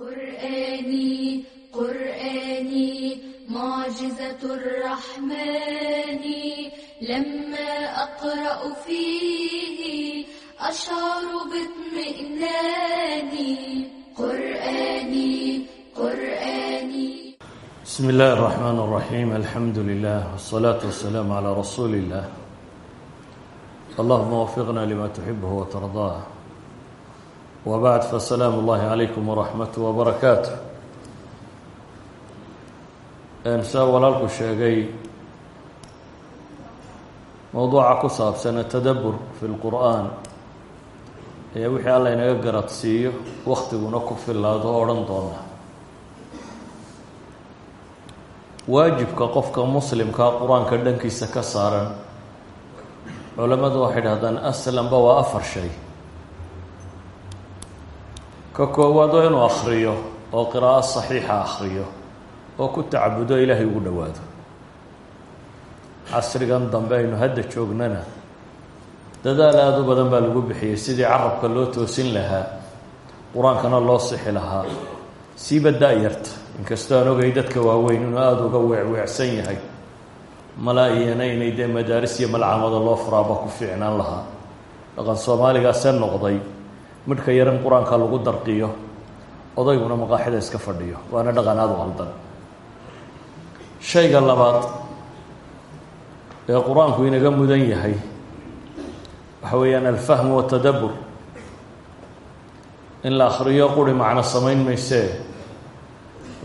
قرآني قرآني معجزة الرحمن لما أقرأ فيه أشعر باطمئنان قرآني قرآني بسم الله الرحمن الرحيم الحمد لله والصلاة والسلام على رسول الله اللهم وفقنا لما تحبه وترضاه وبعد فالسلام الله عليكم ورحمته وبركاته saa walaalku sheegay mowduuca ku saabsan atadabur fi lqur'aan ee wixii alla inaga garadsiiyo waktiguna ku filaado o odhan doona waajibka qofka muslimkaa qur-aanka dhankiisa ka saaran culammadu waxay dhahdaan aslanba waa afar shay ka koowaad oo inuu akriyo oo qiraa'o saxiixa akriyo oo ku tacabudo ilaahay ugu dhowaado. Casrigan dambe aynu hadda joognana dadaal aada u badan baa lagu bixiyey sidii carabka loo toosin lahaa qur'aankana loo sixi lahaa siiba da-yarta inkastoo aan ogay dadka waaweyn inuu aada uga weecweecsan yahay malaa-iyana inay dee madaaris iyo malcamada loo furaaba ku fiicnaan lahaa. Dhaqan soomaaligaase noqday midhka yaran qur'aanka lagu darqiyo odayguna maqaaxida iska fadhiyo. Waana dhaqan aada u qaldan shayga labaad ee qur'aanku inaga mudan yahay waxa weeyaan alfahmu watadabur in la akhriyo quri macno samayn maysee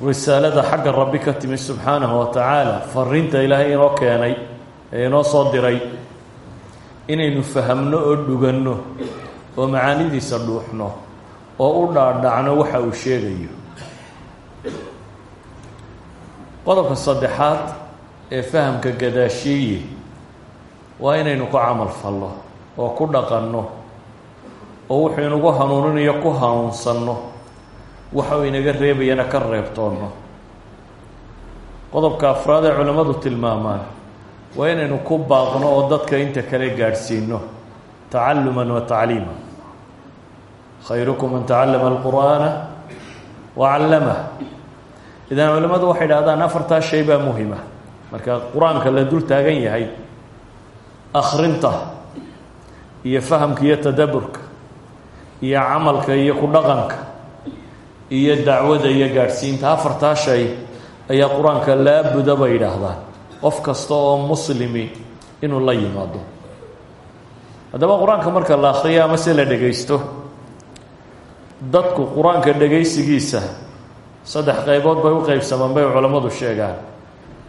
risaalada xagga rabbi ka timi subxaanahu wa tacaala fariinta ilaahay inoo keenay ee inoo soo diray. Inaynu fahamno oo dhuganno oo macaanidiisa dhuuxno oo u dhaadhacno waxa uu sheegayo. Qodobka saddexaad ee fahamka gadaashiiye waa inaynu ku camal fallo oo ku dhaqanno oo wuxuu inagu hanuuninayo ku hanuunsanno waxa uu inaga reebayana ka reebtoonno. Qodobka afraad ee culammadu tilmaamaan waa inaynu ku baaqno oo dadka inta kale gaadhsiino tacaluman wa tacliima khayrukum man tacallama alqur'aana wa callamah idan culimmadu waxay dhahdaan afartaa shay baa muhima marka qur'aanka la dul taagan yahay akhrinta iyo fahamka iyo tadaburka iyo camalka iyo ku dhaqanka iyo dacwada iyo gaadhsiinta afartaa shay ayaa qur'aanka laabuda bay yidhaahdaan qof kasta oo muslimi inuu la yimaado. Haddaba qur'aanka marka la akhriyo ama se la dhegaysto dadku qur'aanka dhegaysigiisa saddex qaybood bay u qeybsamaan bay culammadu sheegaan.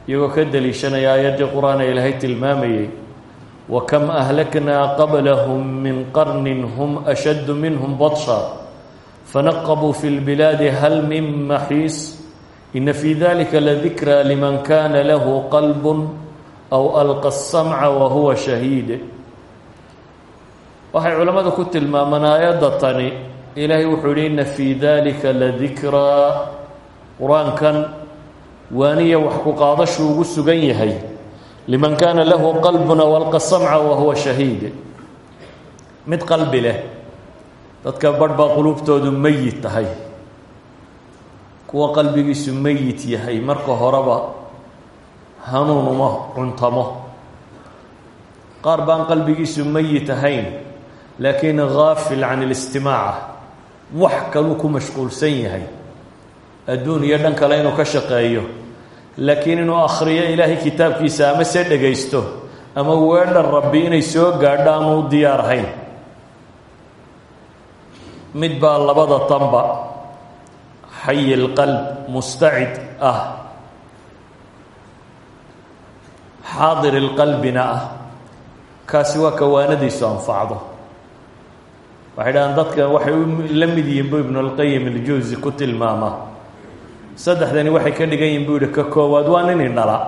Iyagoo ka daliishanaya aayaddii qur'aan ee ilaahay tilmaamayey wa kam ahlaknaa qablahum min qarnin hum ashaddu minhum badsha fanaqabuu fi lbilaadi hal min maxiis ina fii dalika ladikraa liman kana lahu qalbun aw alqa asamca wa huwa shahiid. Waxay culammadu ku tilmaamaan aayadda tani ilaahay wuxuu yihi ina fii dalika ladikraa qur'aankan waaniya wax ku qaadashu ugu sugan yahay. Liman kaana lahu qalbun aw alqa samca wa huwa shahiid. Mid qalbi leh dadka barh baa quluubtoodu meyit tahay. Kuwa qalbigiisu meyit yahay marka horeba hanuun uma cuntamo. Qaar baan qalbigiisu meyit ahayn laakiin gaafil can اlistimaaca wax kaluu ku mashquulsan yahay. Adduun iyo dhan kale inuu ka shaqeeyo. Laakiin inuu akhriyo ilaahay kitaabkiisa ama se dhegaysto ama weedhan rabbi inay soo gaadho ama u diyaar ahayn. Mid baa labada tanba xayi lqalb mustacid ah. Xaadir ilqalbina ah. Kaasi waa kawaanadiisu anfacdo waxay dhahaan dadka waxay la mid yihiin bu ibnu alqayim aljawsi ku tilmaama. Saddexdani waxay ka dhigan yihiin buu ka koowaad waa nin indhala.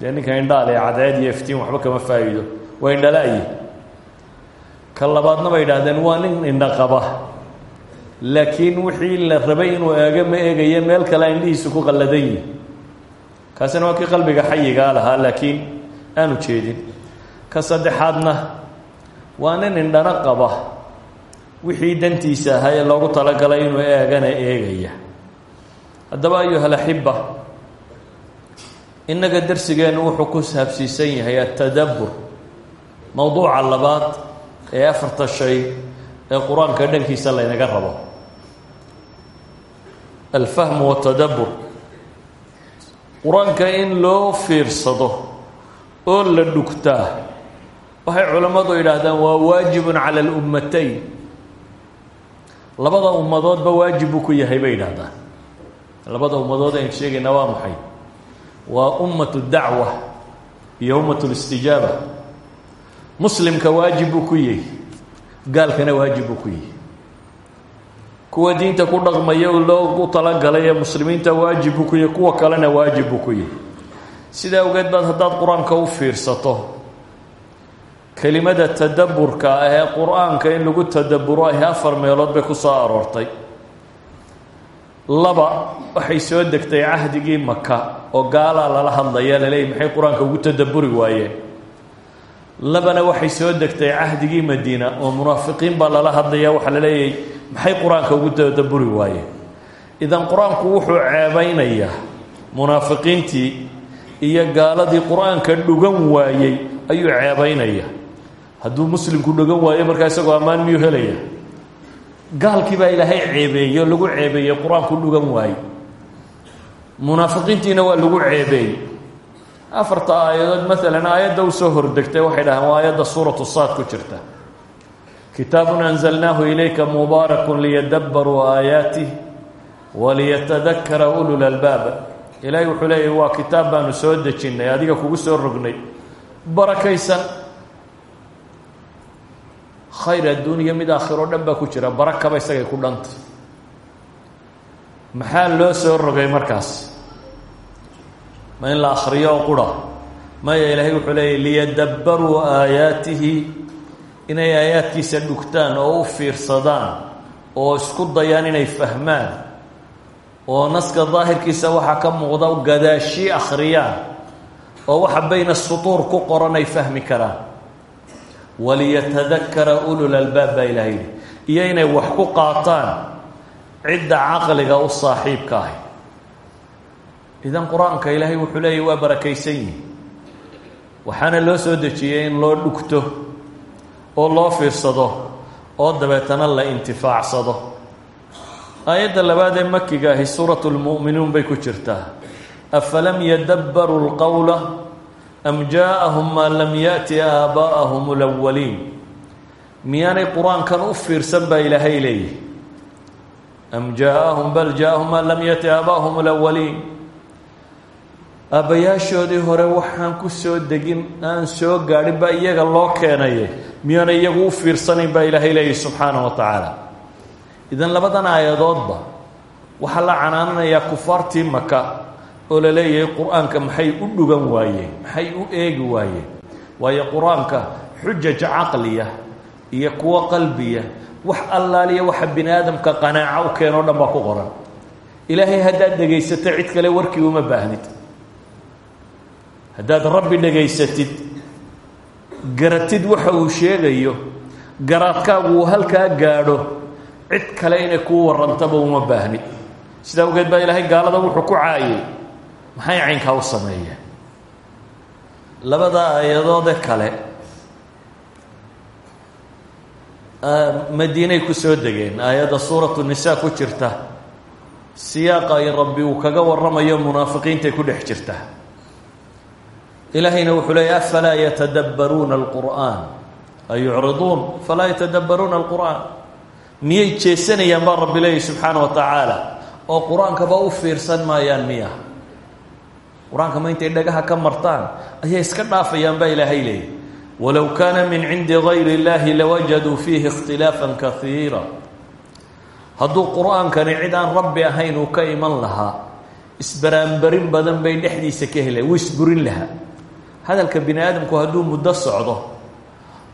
Dee ninka indhaal ee cadceed iyo iftiin waxba kama faa'iido. Waa indhala-yi ka labaadna bay idhahdeen waa nin indha qaba. Laakiin wixii la rabay inuu eego ma eegaye meel kale indhihiisu ku qalladan yihi kaasina waa kii qalbiga xayigaa lahaa laakiin aanu jeedin. Ka saddexaadna waa nin indhana qaba wixii dantiisa ahaa ee loogu talagalay inuu eegana eegaya. Haddaba ayuha alaxiba innaga darsigeennu wuxuu ku saabsiisan yahay atadabbur mowduuca labaad ee afarta shay ee qur'aanka dhankiisa laynaga rabo. Alfahmu watadabbur qur'aanka in loo fiirsado oo la dhugtaa waxay culammadu yidhaahdaan waa waajibun cala alummatayn labada ummadoodba waajib ku yahay bay yidhaahdaan labada ummadood aynu sheegaynaa waa maxay? Waa ummatu dacwa iyo ummatu listijaaba muslimka waajib buu ku yahay gaalkana waajib ku yahay. Kuwa diinta ku dhaqmaya loogu talagalay ee muslimiinta waajib ku yahay kuwa kalena waajib buu ku yahay. Sidaa awgeed baad haddaad qur'aanka u fiirsato kelimada tadabburka ah ee qur'aanka in lagu tadabburo ay afar meelood bay ku soo aroortay. Laba waxay soo degtay cahdigii maka oo gaalaa lala hadlaya laleeyahy maxay qur'aanka ugu tadabburi waayeen? Labana waxay soo degtay cahdigii madiina oo munaafiqiin baa lala hadlaya waxaa la leeyahay maxay qur'aanka ugu tadabburi waayeen? Idan qur'aanku wuxuu ceebeynayaa munaafiqiintii iyo gaaladii qur'aanka dhugan waayey ayuu ceebeynaya hadduu muslimku dhugan waayo markaa isagoo ammaan miyuu helaya gaalkii baa ilaahay ceebeeyey oo lagu ceebeeyey qur'aanku dhugan waaye. Munaafiqiintiina waa lagu ceebeeyey. Afarta aayadood maalan aayadda u soo hordegtay waxay dhahaan waa aayadda suuratu saad ku jirta. Kitaabun anzalnaahu ilayka mubaarakun liyadabbaruu aayaatih waliyatadakara ulul albaab. Ilaahay wuxuu leeyahy waa soo dejinnay adiga kugu soo rognay. Barakaysan khayr adduuniya mid aakhiro dhan baa ku jira barakaba isagay ku dhantay maxaa loo soo rogay markaas? Ma in la akhriyo oo qura? Maya ilaahay wuxuu leeyahy liyadabbaruu aayaatihi inay aayaadkiisa dhugtaan oo u fiirsadaan oo isku dayaan inay fahmaan oo naska daahirkiisa waxaa ka muuqda gadaashii akhriyaan oo waxa bayna sutuur ku qoran ay fahmi karaan waliyatadakara ulul albaab baa ilaha yidhi iyo inay wax ku qaataan cidda caqliga u saaxiibka ahy idan qur'aanka ilaahay wuxuu leeyahy waa barakaysan yihi waxaana loo soo dejiyey in loo dhugto oo loo fiirsado oo dabeetana la intifaacsado aayadda labaad makiga ahi suuratu lmu'minuun bay ku jirtaa afalam yadabbaruu lqowla am jaaءahum maa lam yaأti aabaa'ahum اlawaliin miyaanay qur-aankan u fiirsan baa ilaahay leeyihi am jaaءahum bal jaaءahum maa lam yaأti aabaa'ahum اlawaliin aabbayaashoodii hore waxaan ku soo degin aan soo gaadhin baa iyaga loo keenaye miyaanay iyagu u fiirsanayn baa ilaahay leeyihi subxaanaه wa tacaala idan labadan aayadoodba waxaa la canaananayaa kufaartii maka oo la leeyahay qur'aanka maxay u dhugan waayeen maxay u eegi waayeen? Waayo qur'aanka xujaj caqliya iyo kuwo qalbiya wax allaaliya waxa bini aadamka qanaaco u keenoo dhan baa ku qoran. Ilaahay haddaad dhegaysato cid kale warkii uma baahnid. Haddaad rabbi dhegaysatid garatid waxa uu sheegayo garaadkaagu uu halkaa gaadho cid kale inay kuu warantaba uma baahnid. Sidaa awgeed baa ilaahay gaalada wuxuu ku caayay maxay caynkaa u sameeyeen? Labada aayadoode kale madiinay ku soo degeen aayadda suuratu nisaa ku jirta siyaaqa ay rabbi uu kaga warramayo munaafiqiintay ku dhex jirta. Ilaahayna wuxuu leeyay afalaa yatadabbaruuna alqur'aan? Ayucriduun falaa yatadabbaruuna alqur'aan? Miyay jeesanayaan baa rabbi leeyahy subxaana wa tacaala oo qur'aankaba u fiirsan maayaan miya qur'aanka ma intay dhagaha ka martaan? Ayay iska dhaafayaan baa ilaahay leeyahy walow kaana min cindi gayri اllahi lawajaduu fiihi ikhtilaafan kaiira hadduu qur'aankani cid aan rabbi ahayn uu ka iman lahaa isbaraanbarin badan bay dhexdiisa ka heleen wuu isburin lahaa. Hadalka bini aadamku hadduu muddo socdo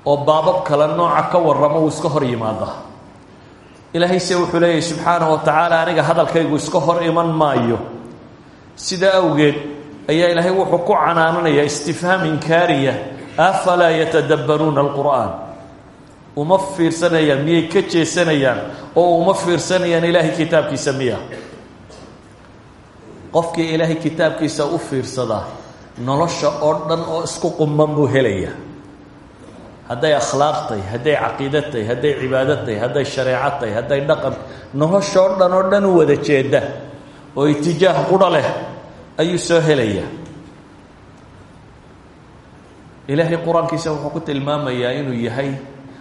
oo baabab kale nooca ka warramo wuu iska hor yimaada. Ilaahay se wuxuu leeyahy subxaanahu wa tacaala aniga hadalkaygu iska hor iman maayo. Sidaa awgeed ayaa ilaahay wuxuu ku canaananayaa istifhaam inkaariya afalaa yatadabbaruuna alqur'aan? Uma fiirsanayaan miyay ka jeesanayaan oo uma fiirsanayaan ilaahay kitaabkiisa miya? Qofkii ilaahay kitaabkiisa u fiirsadaa nolosha oo dhan oo isku qumman buu helayaa. Hadday akhlaaq tahay hadday caqiida tahay hadday cibaado tahay hadday shareeco oo dhan oo dhan u wada jeeda oo itijaah qudha ayuu soo helayaa. Ilaahay qur'aankiisa wuxuu ku tilmaamayaa inuu yahay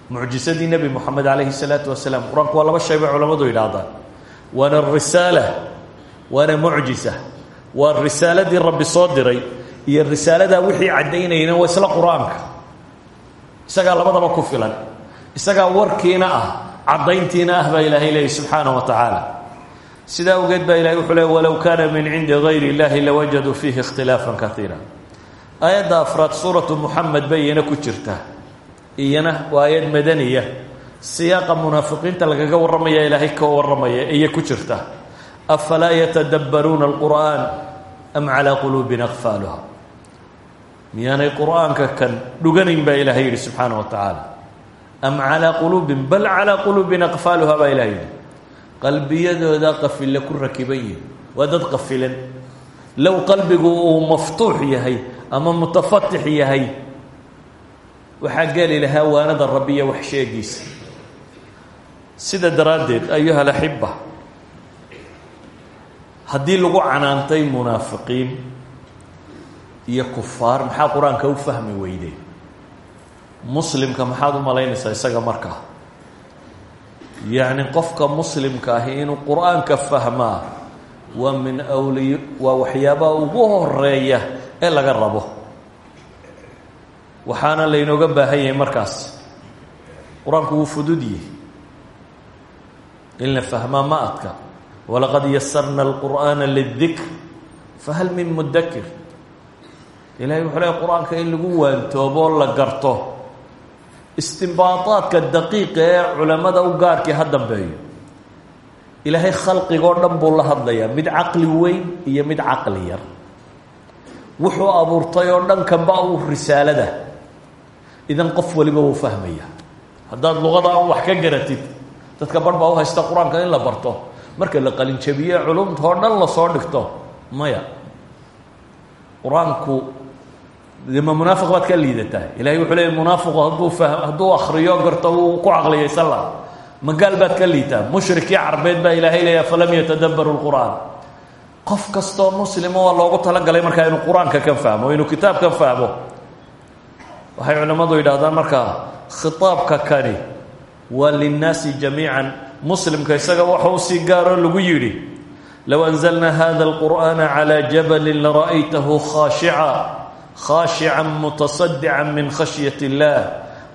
mucjisadii nebi moxamed calayhi salaatu wasalaam. Qur'aanku waa laba shay bay culammadu yidhaahdaan waana risaala waana mucjisa waa risaaladii rabbi soo diray iyo risaaladaa wixii caddaynayna waa isla qur'aanka. Isagaa labadaba ku filan isagaa warkiina ah caddayntiina ah baa ilaahay leeyay subxaana wa tacaala sidaa awgeed baa ilahay wuxuu le walow kaana min cindi gayri illahi lawajaduu fiihi ikhtilaafan kaiira aayadda afraad suuratu muxamed bay iyana ku jirtaa iyana waa aayad madaniya. Siyaaqa munaafiqiinta lagaga warramaya ilaahay ka warramaya iyo ku jirta. Afalaa yatadabbaruuna alqur'aan am calaa quluubin aqfaaluha miyaanay qur'aanka kan dhuganayn baa ilahay yidhi wa tacaala am calaa quluubin bal calaa quluubin aqfaaluha baa ilahay qalbiyadooda qafille ku rakiban yihiin waa dad qafilan low qalbigu uu maftuux yahay ama mutafatix yahay waxaa geli lahaa waanada rabbiya wax sheegiisa sida daraaddeed ayuha alaxiba haddii lagu canaantay munaafiqiin iyo kufaar maxaa qur'aanka u fahmi weydeen muslimka maxaad u malaynaysaa isaga markaa yacni qofka muslimka ahi inuu qur'aanka fahmaa waa min awliy waa waxyaabaha ugu horreeya ee laga rabo. Waxaana laynooga baahan yahay markaas. Qur'aanku wuu fudud yihi in la fahmaa ma adka. Walaqad yasarna alqur'aana lidikr fahal min mudakir ilahay wuxuu leey qur'aanka in lagu waantooboo la garto istimbaadaadka daqiiqa ee culamada u gaarkii ha dambeeyo. Ilaahay khalqigoo dhan buu la hadlayaa mid caqli weyn iyo mid caqli yar. Wuxuu abuurtay oo dhan kanba u risaalada. Idan qof waliba wuu fahmaya haddaad luqada an wax ka garatid dadka bar baa u haysta qur'aanka in la barto. Marka la qalinjabiye culumta oo dhan la soo dhigto maya. Qur'aanku de ma munaafiq baad ka liidataa ilahay wuxuu leeyay munaafiqu hadduu fa hadduu akriyo garto wuu ku caqliyaysan laha magaal baad ka liitaa mushrikii carbeed baa ilaahay leeya falam yatadabbaru lqur'aan qof kastoo muslima waa loogu talagalay markaa inuu qur'aanka kan fahmo inuu kitaabkan fahmo. Waxay culimmadu yidhahdaan markaa khitaabka kani waa linnaasi jamiican. Muslimka isaga waxa u sii gaaroo lagu yidhi low anzalna hada alqur'ana calaa jabalin lara'aytahu khaashica khaashican mutasadican min khashyat illah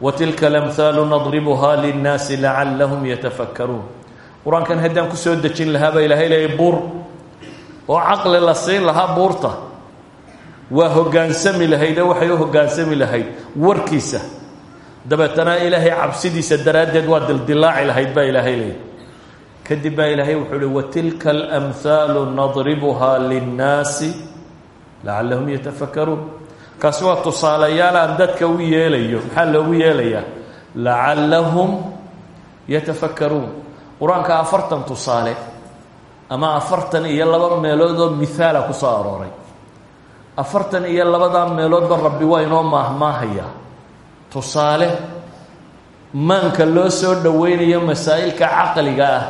watilka alamhaalu nadribuha linnaasi lacallahum yatafakkaruun qur'aankan haddaan ku soo dejin lahaa baa ilaahay leeyay buur oo caqli la siin lahaa buurta waa hoggaansami lahayd ee waxay u hoggaansami lahayd warkiisa dabeetana ilaahay cabsidiisa daraaddeed waa dildilaaci lahayd baa ilaahay leeyay kadib baa ilaahay wuxuu uhi watilka alamhaalu nadribuha linnaasi lacallahum yatafakkaruun kaasi waa tusaalayaal aan dadka u yeelayo maxaa loogu yeelayaa? Lacallahum yatafakkaruun. Qur'aanka afartan tusaale ama afartan iyo laba meelood oo mithaala ku soo arooray. Afartan iyo labadaa meeloodba rabbi waa inoo maahmaahaya. Tusaale maanka loo soo dhoweynayo masaa'ilka caqliga ah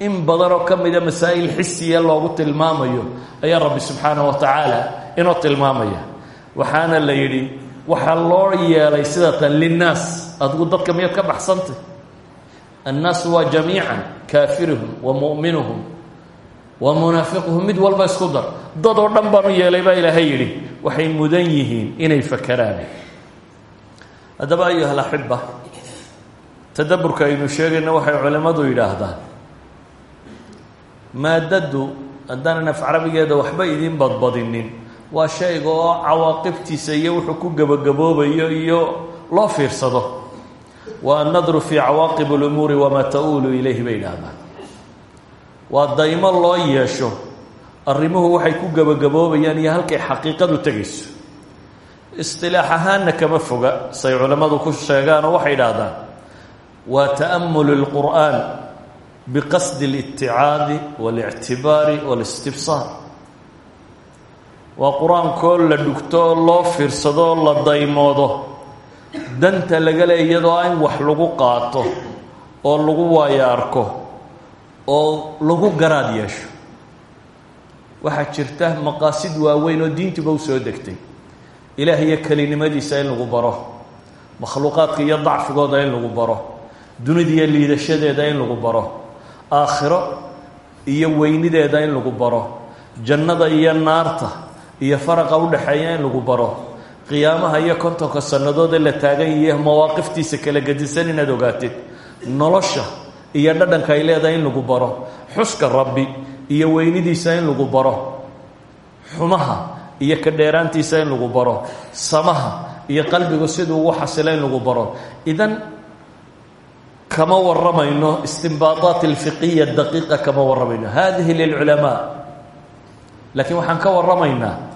in badan oo ka mida masaa'il xisiya loogu tilmaamayo ayaa rabbi subxaanahu wa tacaala inoo tilmaamaya waxaana la yidhi waxaa loo yeelay sida tan linnaas. Adigu dadka miyaad ka baxsantay? Annaasu waa jamiican kaafiruhum wa mu'minuhum wa munaafiquhum. Mid walba isku dar. Dad oo dhan baan u yeelay baa ilaahay yidhi waxay mudan yihiin inay fakeraan haddaba ayuha alaxiba tadaburka aynu sheegayno waxay culimmadu yidhaahdaan maadaddu haddaanan af carabigeeda waxba idiin badbadinin waa shayga oo cawaaqibtiisa iyo wuxuu ku gebagaboobayo iyo loo fiirsado wa annadru fii cawaaqib lumuuri wamaa ta-uulu ilayhi bay yidhaahdaan waa daymo loo yeesho arrimuhu waxay ku gebagaboobayaan iyo halkay xaqiiqadu tegayso istilaax ahaanna kama foga say culammadu ku sheegaanoo waxay idhaahdaan waa ta'amulu lqur'aan biqasdi اliticaadi waاlictibaari wاlistibsaar waa qur'aankoo la dhugto oo loo fiirsado la daymoodo. Danta laga le iyadoo in wax lagu qaato oo lagu waayo arko oo lagu garaad yeesho. Waxaa jirta maqaasid waaweyn oo diintuba u soo degtay. Ilaah iyo kelinimadiisa in lagu baro. Makhluuqaadka iyo dacfigooda in lagu baro. Dunida iyo liidashadeeda in lagu baro. Aakhiro iyo weynideeda in lagu baro. Jannada iyo naarta iyo faraqa udhaxeeya in lagu baro. Qiyaamaha iyo kontonka sannadoodee la taagan yahe mawaaqiftiisa kala gedisan inaad ogaatid. Nolosha iyo dhadhanka ay leedahay in lagu baro. Xuska rabbi iyo weynidiisa in lagu baro. Xumaha iyo ka dheeraantiisa in lagu baro. Samaha iyo qalbigu siduu ugu xasila in lagu baro. Idan kama waramayno istinbaadaat alfiqiya daqiiqa kama waramayno hadihi lilculamaa laakiin waxaan ka waramaynaa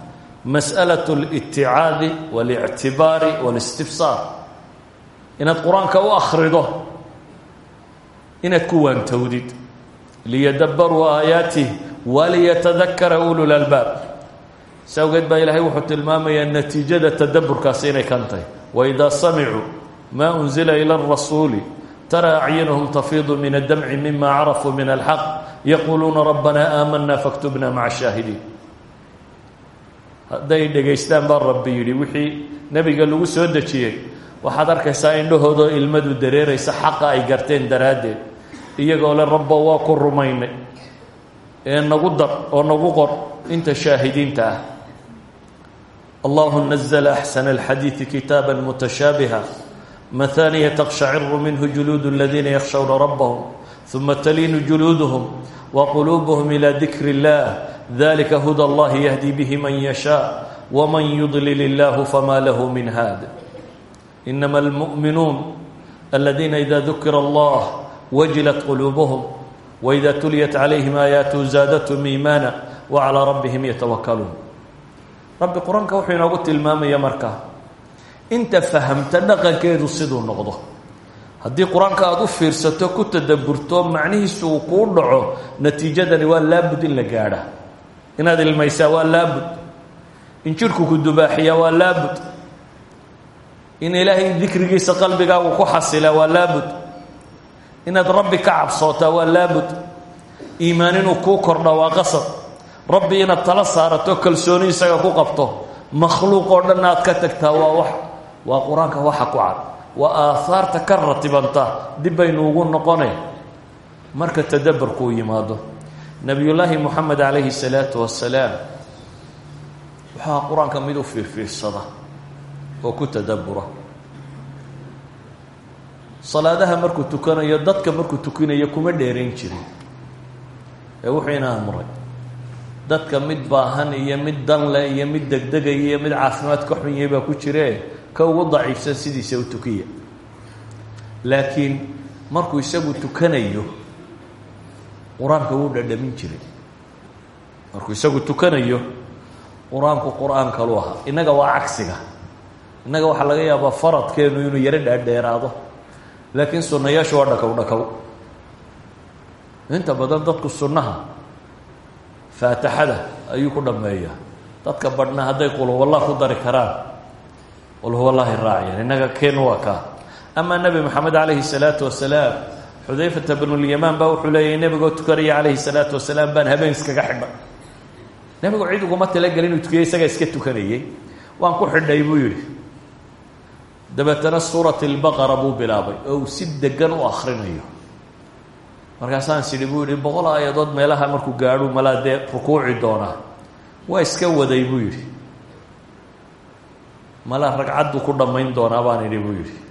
mas'alaة اliticaadi waاlictibaari wاlistifsaar inaad qur-aanka u akhrido inaad ku waantowdid liyadabaruu aayaatih waliyatadakara ulu lalbaab si awgeed baa ilaahay wuxuu tilmaamayaa natiijada tadaburkaasi inay kan tahay waidaa samicuu maa unzila ila اrasuuli tara acyunahum tafiidu min addamci mima carafuu min alxaq yaquuluuna rabbana aamana faktubna maca shaahidiin hadday dhegaystaan baa rabbi yidhi. Wixii nebiga lagu soo dejiyey. Waxaad arkaysaa indhahoodoo ilmadu dareeraysa xaqa ay garteen daraaddeed. Iyagoo le rabbo waa ku rumaynay. Ee nagu dar oo nagu qor inta shaahidiinta ah. Allahu nazla axsana alxadiidi kitaaba mutashaabiha. Mahaaniya taqshaciru minhu juluudu aladiina yakhshawna rabbahum uma taliinu juluuduhum wa quluubuhum ilaa dikri dalika huda allahi yahdi bihi man yashaa wman yudlil illahu fama lahu min haad inama almu'minuun aladiina ida dukira allah wajilat quluubuhum waida tuliyat calayhim aayaatuhu zaadathum iimaana wacalaa rabbihim yatawakaluun rabbi qur'aanka wuxuu inoogu tilmaamaya markaa inta fahamta dhaqankeedu siduu noqdo haddii qur'aanka aada u fiirsato ku tadaburto macnihiisu uu kuu dhaco natiijadani waa laabud in la gaadha inaad ilmaysaa waa laabud. In jidhku ku dubaaxiyaa waa laabud. In ilaahay dikrigiisa qalbigaagu ku xasilaa waa laabud. Inaad rabbi ka cabsootaa waa laabud. Iimaan inuu kuu kordha waa qasab. Rabbi inaad tala saarato kalsooni isaga ku qabto makhluuq oo dhan aad ka tagtaa waa wax waa qur'aanka waxa ku cad. Waa aahaarta ka ratibanta dib ugu noqone marka tadabarku u yimaado nabiyullaahi moxamed calayhi salaatu wasalaam waxaa qur'aanka mid u fiirfiirsada oo ku tadabura salaadaha markuu tukanayo dadka markuu tukinayo kuma dheerayn jirin. Ee wuxuu amray. Dadka mid baahan iyo mid danle iyo mid degdegaya iyo mid caafimaad ka xunyay baa ku jire. Ka ugu daciifsan sidiisa u tukiya. Laakiin markuu isagu tukanayo qur'aanka wuu dhadhamin jiray. Markuu isagu tukanayo qur'aanku qur'aan kalu ahaa innaga waa cagsiga. Innaga waxaa laga yaabaa faradkeenu inuu yaro dhaadheeraado. Laakiin sunnayaashu waa dhakaw dhakaw. Inta badan dadku sunnaha faataxada ayuu ku dhammeeyaa dadka badhna hadday qulhuwallah ku dari karaan. Qulhuwallahi raaciyaan innaga keenu waa kaa. Amaa nebi moxamed calayhi salaatu wasalaam xudayfata bnulyamaan baa wuxuu leeyahy nebigoo tukanaya calayhi salaatu wasalaam baan habeen iskaga xidhay nebigu cid uguma talagelin inuu tukiyo isagaa iska tukanayey waan ku xidhay buu yidhi. Dabeetana suurat albaqara buu bilaabay oo uu si degan u akrinayo markaasaan sidhi buu yihi boqol aayadood meelaha markuu gaadhu malaa dee rukuuci doonaa. Waa iska waday buu yidhi. Malaa ragcadduu ku dhammayn doonaa baan idhi buu yidhi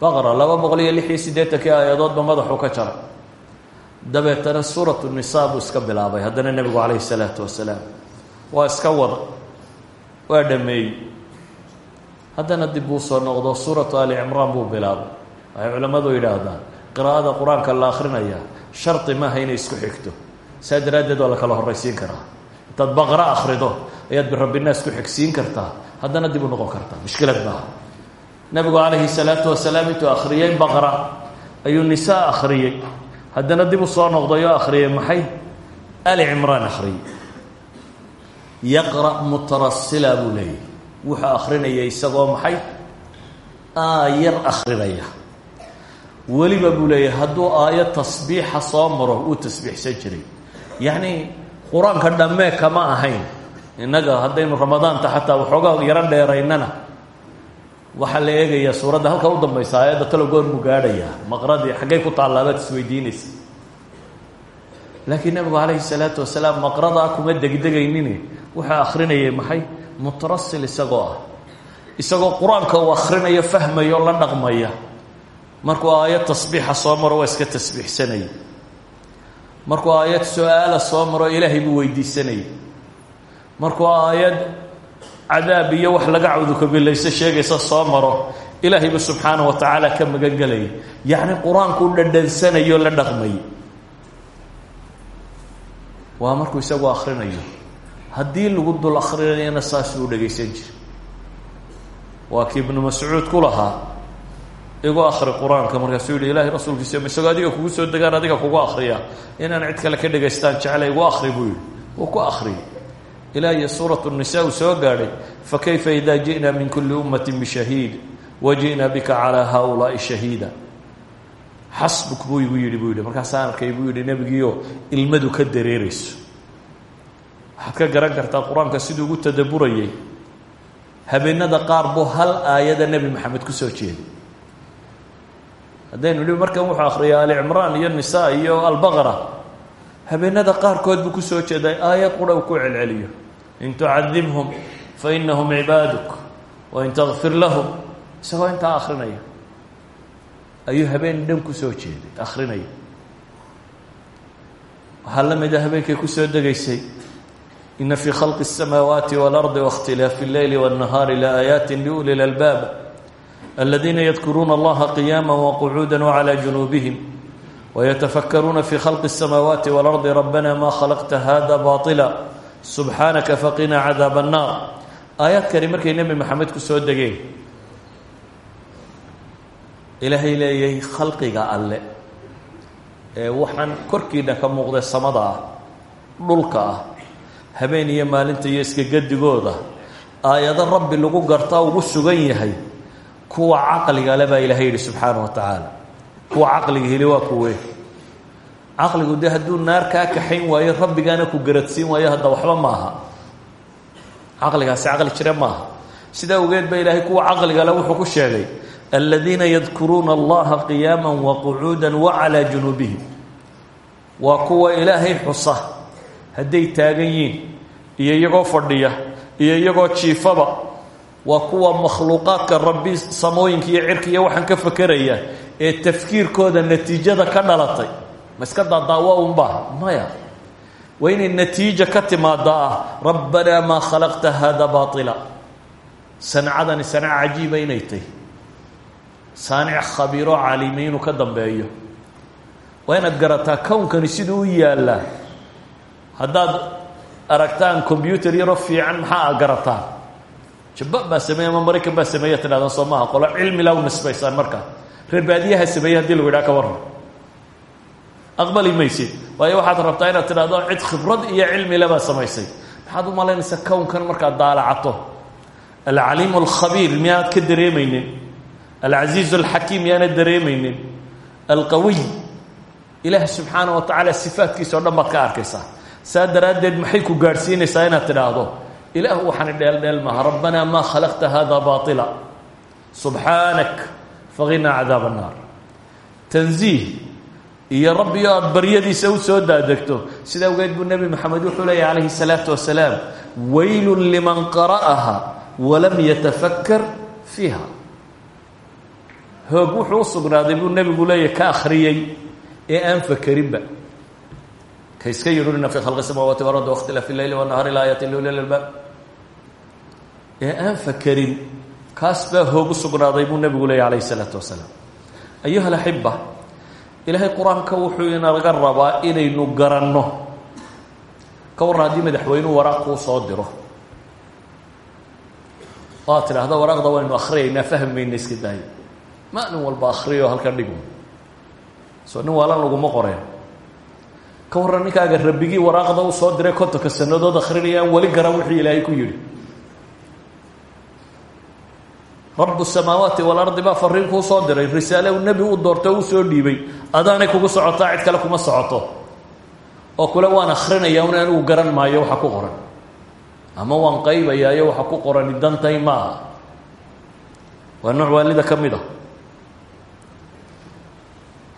baqara laba boqol iyo lix iyo siddeetankii aayadoodba madaxuu ka jaray dabeetana suuratu nisaa buu iska bilaabay haddana nebigu calayhi salaatu wasalaam. Waa iska wada waa dhameeyey. Haddana dib buu soo noqdo suuratu ali cimraan buu bilaabay. Waxay culammadu yidhaahdaan qiraa'ada qur'aanka la akrinaya shardi maaha inay isku xigto. Saa daraaddeed waa la kala horraysiin karaa. Intaad baqra akrido ayaad birabbinaas ku xigsiin kartaa haddana dib u noqon kartaa. Mushkilad maaha nabigu calayhi salaatu wasalaam intuu akhriyey baqra ayuu nisaa akhriyey haddana dib u soo noqday oo maxay? Ali cimraan akhriyey yaqra' mutarasila buu leeyahy wuxuu akrinaya isagoo maxay? Aayar akrinaya weliba buu leeyahay hadduu aayad tasbiixa soo maro uu tasbiixsan jiray. Yacni qur'aanka dhammee kama ahayn. Innaga haddaynu ramadaanta xataa waxoogaa yaro dheeraynana waxaa la eegayaa suuradda halka u dambaysa aayadda goor mu gaadhayaa maqradii xaggay ku taallaabaad isweydiinaysa laakiin nabigu calayhi salaatu wasalaam maqradaa kuma degdegaynini wuxuu akrinayay maxay? Mutarasil isagoo ah. Isagoo qur'aanka uu akhrinayo fahmayo la dhaqmaya. Markuu aayad tasbiixa soo maro waa iska tasbiixsanayay. Markuu aayad su'aala soo maro ilaahay buu weydiisanayay. Markuu aayad cadaab iyo wax laga cawdukabilayso sheegaysa soo maro. Ilaahay buu subxaana wa tacaala ka magan gelayay yacni qur'aankuu dhadhansanayo la dhaqmayay waa markuu isagu akrinayo haddii lagu dul akrinayana saasuu dhegaysan jira waa kii ibnu mascuud ku lahaa igu akri qur'aanka markaasuu yihi ilaahay rasuulkiisa isagoo adiga kugu soo degaan adiga kugu akriya inaan cid kale ka dhegaystaan jecla igu akri buu yihi wuu ku akriyay ilaa iyo suurat nisa uu soo gaadhay fakayfa ida ji'na min kuli ummati bishahiid wa ji'na bika calaa haaulaai shahiida. Xasbuk buu igu yidhi buu yidhi. Markaasaan arkay buu yidhi nebigiio ilmadu ka dareerayso. Waxaad garan kartaa qur'aanka ugu tadaburayay. Habeenada qaar buu hal aayada nebi maxamed ku soo jeeday haddaynu markan wuxuu akriya alicimraan iyo nisa iyo albaqara habeenada qaarkood buu kusoo jeeday aayad qura uu ku celceliyo in tucadibhum fa inahum cibaaduk wain takfir lahum isagoo intaa akrinaya ayuu habeen dhan kusoo jeeday akrinaya waxaa la mida habeenkay kusoo degaysay ina fii khalqi الsamaawaati wاlardi waاkhtilaafi اlleyli wالnahaari laaayaati liuli lalbaab aladiina yadkuruuna allaha qiyaama waqcuuda wclى junuubihim wytafakruuna fi khalqi الsamaawaati wاlardi rabbana ma khalaqta hada baطila subxaanaka faqina cadaab الnaar aayaadkani markay nebi maxamed ku soo degeen ilaahay leeyay khalqiga alle ee waxaan korkiina ka muuqday samada ah dhulka ah habeen iyo maalinta iyo iska gadigooda aayado rabbi lagu gartaa ugu sugan yahay kuwa caqliga le baa ilahay yihi subxaana wa tacaala kuwa caqliga heli waa kuwe. Caqligu dee hadduu naar kaa kaxayn waayo rabbigaana ku garadsiin waayo hadda waxba maaha. Caqligaasi caqli jire maaha. Sidaa ogeed ba ilaahay kuwa caqliga le wuxuu ku sheegay aladiina yadkuruuna allaha qiyaama waqucuuda wacalaa junuubihim. Waa kuwa ilaahay xusa hadday taagan yihiin iyo iyagoo fadhiya iyo iyagoo jiifaba waa kuwa makhluuqaadka rabbi samooyinka iyo cirka iyo waxaan ka fakeraya ee tafkiirkooda natiijada ka dhalatay. Ma iska daadaawa maya. Waa inay ka timaada ah rabbanaa khalaqta hada baila sancadani sanco cajiiba inay tahy saanic khabiiro ka dambeeyo. Waa inaad garataa siduu u yaallaa aragtaan combyuter yaroo fiican maxaa garataan jaba baa sameeye ama maraykan baa sameeya soo maaha. Qolo cilmi la u nisbaysaan reer baadiyaha sameeye haddii lagu yidhaha ka warran. Aqbali maysid waayo waxaad rabtaa inaad tidhahdo cid khibrad iyo cilmi le samaysay. Maxaad u malaynaysaa kownkan markaad daalacato? Alcaliim alkhabiir miyaanad ka dareemaynin alcasiiz alxakiim miyaanad dareemaynin alqawiy ilaah subxaana wa tacaala sifaatkiisa o dhan ka arkaysaa. Saa maxay ku gaadhsiinaysaa inaad tidhaahdo ilaah waxaani dheeldheel maaha rabbanaa maa khalaqta hada baila subxaanak faqinaa cadaab annaar tanziih iyo rabbiyo aada baryadiisa u soo daadegto. Sida awgeed buu nebi maxamed wuxuu leeyahy calayhi salaatu wasalaam waylun liman qara'aha walam yatafakkar fiiha hoog wuxuu u sugnaaday buu nebigu leeyahy ka akhriyey ee aan fakerinba ka iska yidhurina fi khalqi samaawaati waradi wakhtilaafi leyli wanahaari laayati liuli lalbaab ee aan fakerin kaas baa hoog sugnaaday buu nebigu leeyahy calayhi salaatu wasalaam. Ayuha alaxiba ilaahay qur'aanka wuxuu inaga rabaa inaynu garanno. Ka warran haddii madaxweynuhu waraaq kuu soo diro. Oo aad tidhaahda waraaqda waynu akhriyaynaa fahmayna iska daayo. Maalin walba akhriyo halkan dhigo. Soo nin waalan laguma qoreen. Ka warran ninkaaga rabbigii waraaqda u soo diray kontonka sanadood akhrinaya aan weli garan wixii ilaahay ku yidhi rabu samaawaati walardi baa fariin kuu soo diray. Risaale uu nebi u doortay u soo dhiibay. Adaanay kugu socotaa cid kale kuma socoto. Oo kule waan akrinaya un anigu garan maayo waxa ku qoran. Ama waan qaybayaayo waxa ku qorani dantay maaha. Waa nooc waalida ka mid a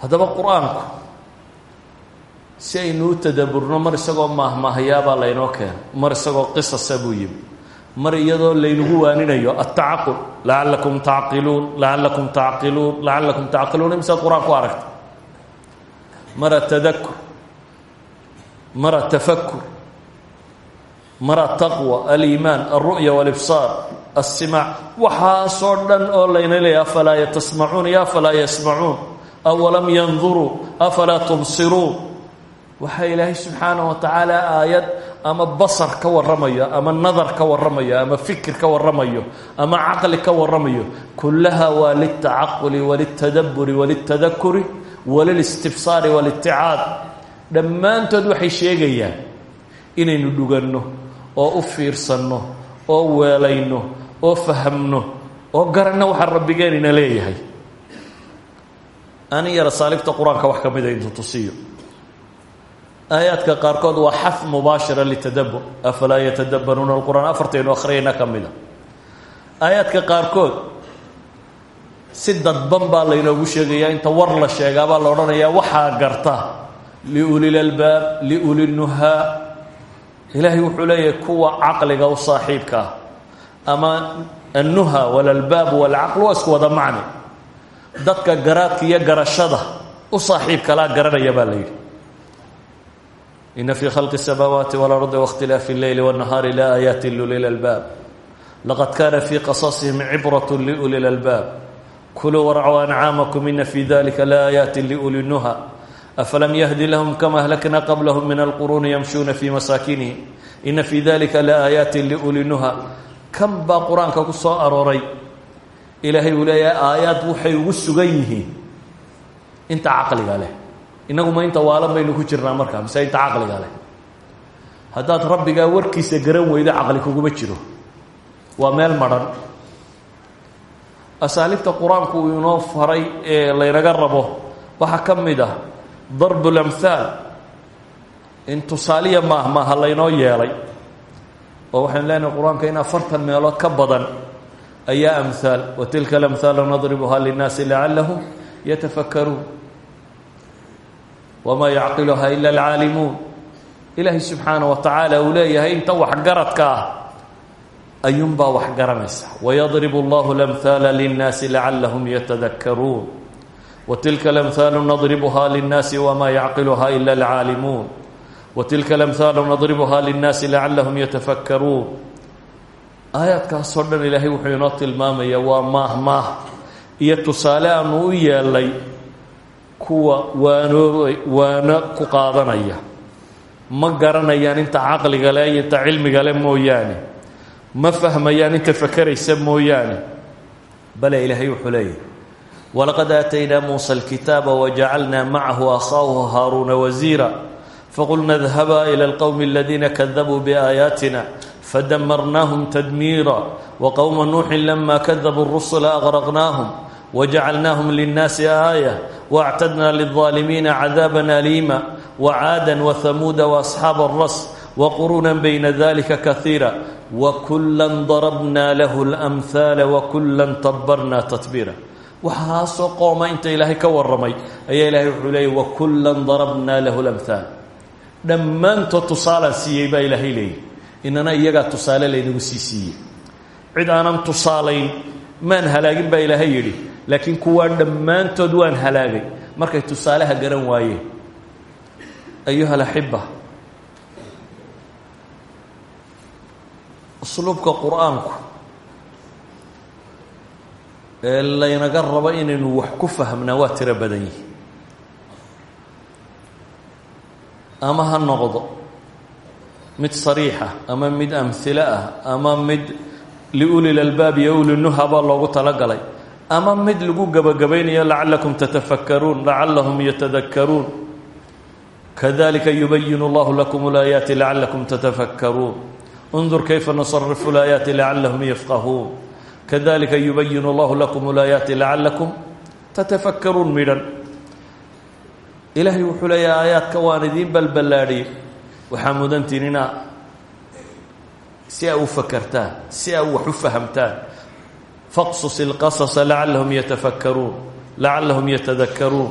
haddaba qur'aanku si aynu u tadaburno mar isagoo maahmaahayaabaa laynoo keenay. Mar isagoo qisasa buu yimi mar iyadoo laynagu waaninayo altacaqul lacalakum tacqiluun lacalakum tacqiluun lacalakum tacqiluun. Imisaad qur'aan ku aragta mar atadakur mar atafakur mar ataqwa aliimaan alru'ya walibsaar alsimaac waxaasoo dhan oo layna leeyahy afalaa yatasmacuun? Iyo afalaa yasmacuun? Awalam yanduruu afalaa tubsiruun waxaa ilaahay subxaanah wa tacaala aayad ama basar ka warramayo ama nadar ka warramayo ama fikir ka warramayo ama caqli ka warramayo kullaha waa liltacaquli waliltadaburi waliltadakuri walilistibsaari waliticaad dhammaantood waxay sheegayaan inaynu dhuganno oo u fiirsanno oo weelayno oo fahamno oo garanno waxaa rabbigeenina leeyahay. Ani yara saalibta qur'aanka wax ka tusiyo aayaadka qaarkood waa xaf mubaashira litadabur afalaa yatadabbaruuna alqur'aan? Afartaynu akhriyayna ka mida. Aayaadka qaarkood si dadban baa laynoogu sheegayaa. Inta war la sheegaabaa la odhanayaa waxaa garta liulil albaab liulinuhaa ilaahay wuxuu leeyahay kuwa caqliga u saaxiibka ah. Ama annuha walalbaab walcaql waa isku wada macni dadka garaadka iyo garashada u saaxiibkalaa garanaya baa la yidhi ina fii khalqi الsamaawaati walardi waاkhtilaafi اlleyli wالnahaari la aayaati liuli lalbaab laqad kana fii qasasihim cibraة liuli lalbaab kuluu warcuu ancaamakum ina fii dalika laaayaati liuli nuha afalam yahdi lahum kama ahlakna qablahum min alquruuni yamshuuna fii masaakinihim ina fii dalika laaayaati liuli nuha kan baa qur-aanka ku soo arooray ilaahay uu leeyahay aayaad waxay ugu sugan yihiin inta caqliga leh innaguma inta waalan baynu ku jirnaa markaa mise inta caqliga leh. Haddaad rabbigaa warkiisa garan weydo caqli kuguma jiro. Waa meel madhan. Asaaliibta qur'aanku uu inoo faray ee laynaga rabo waxaa ka mid ah in tusaaliya maah maaha laynoo yeelay oo waxaynu leenahay qur'aanka in afartan ka badan ayaa amhaal wa tilka alamhaalu nadribuha linnaasi lacalahum yatafakkaruun wamaa yacqiluha ila alcaalimuun ilaahay subxaana wa tacaala uu leeyahay inta waxgaradka ah. Ayuunbaa wax garanaysa. wayadribu allahu lamhaala linnaasi lacalahum yatadakkaruun wa tilka alamhaalu nadribuha linnaasi wamaa yacqiluha ila alcaalimuun wa tilka alamhaalu nadribuha linnaasi lacalahum yatafakkaruun aayaadkaasoo dhan ilaahay wuxuu inoo u yeelay kuwa waanoobay waano ku qaadanaya. Ma garanayaan inta caqliga leh iyo inta cilmiga leh mooyaane. Ma fahmayaan inta fakeraysa mooyaane. Bale ilaahay wuxuu leeyahy walaqad aataynaa muusa alkitaaba wajacalnaa macahu akhaahu haaruuna wasiira faqulna idhabaa ila alqowmi aladiina kadabuu biaayaatina fadamarnaahum tadmiira. Waqowma nuuxin lama kadabuu rusula agraqnaahum wjacalnaahum linnaasi aaya waactadna lilظaalimiina cadaaban aliima wacaada wahamuuda waasxaaba alras waquruuna bayna dalika kaiira wakula darabna lahu lamhaala wakula tabarna tatbiira waxaasoo qooma inta ilaahay ka waramay ayaa ilahay wuxuu leeyay wakula darabna lahu lamhaal dhammaantood tusaalaan siiyey baa ilaahay leeyay inana iyagaa tusaale laynagu sii siiyey cid aanan tusaalayn maan halaagin baa ilaahay yidhi laakiin kuwaa dhammaantood waan halaagay. Markay tusaalaha garan waayeen ayuha alaxiba usluubka qur'aanku. Ee laynaga rabo inaynu wax ku fahmnaa waa tiro badan yihi ama ha noqdo mid sariixa ama mid amhilo ah ama mid liuli lalbaab iyo uli nuha baa loogu talagalay ama mid lagu gebagabaynayo lacalakum tatafakkaruun lacalahum yatadakkaruun kadalika yubayin اllahu lakum اlaayaati lacalakum tatafakkaruun انdur kayfa nusarifu اlaayaati lacalahum yafqahuun kadalika yubayin اllahu lakum اlaayaati lacalakum tatafakkaruun midhan ilaahay wuxuu leeyahay aayaadka waan idiin balballaadhiyey waxaa mudantiin inaa si a u fakertaan si a wax u fahamtaan faqsus ilqasasa lacalahum yatafakkaruun lacalahum yatadakkaruun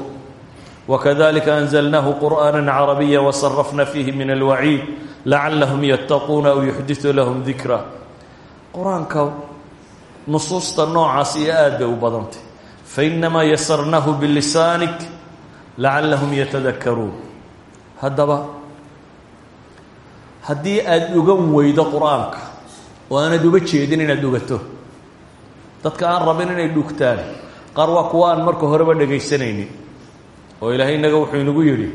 wakadalika anzalnaahu qur'aana carabiya wasarafna fiihi min alwaciid lacalahum yattaquuna aw yuxditu lahum dikra qur'aanka nusuusta noocaas iyo aad bay u badantay fainamaa yasarnaahu bilisaanik lacalahum yatadakkaruun haddaba haddii aada ugan weydo qur'aanka oo aanad uga jeedin inaad dhugato dadka aan rabin inay dhugtaan. Qaar waa kuwa aan marka horeba dhegaysanaynin oo ilaahay inaga wuxuu inagu yidhi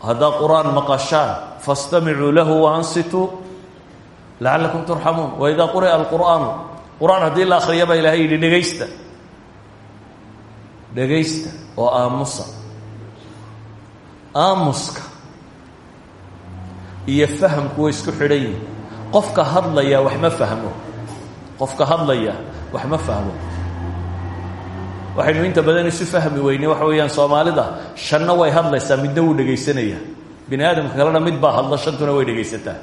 haddaa qur'aan maqashaan fastamicuu lahu waansituu lacalakum turxamuun waidaa quri'a alqur'aanu qur'aan la akhriya baa ilahay yidhi dhegaysta oo aamusa. Aamuska iyo fahamku way isku xidhan yihiin qofka hadlaya wax ma fahmo qofka hadlaya wax ma fahmo. Waxaynu inta badan isu fahmi weynay waxa weeyaan soomaalida shanna way hadlaysaa midna wuu dhegaysanaya. Bini aadamka kalena mid baa hadla shantuna way dhegaysataa.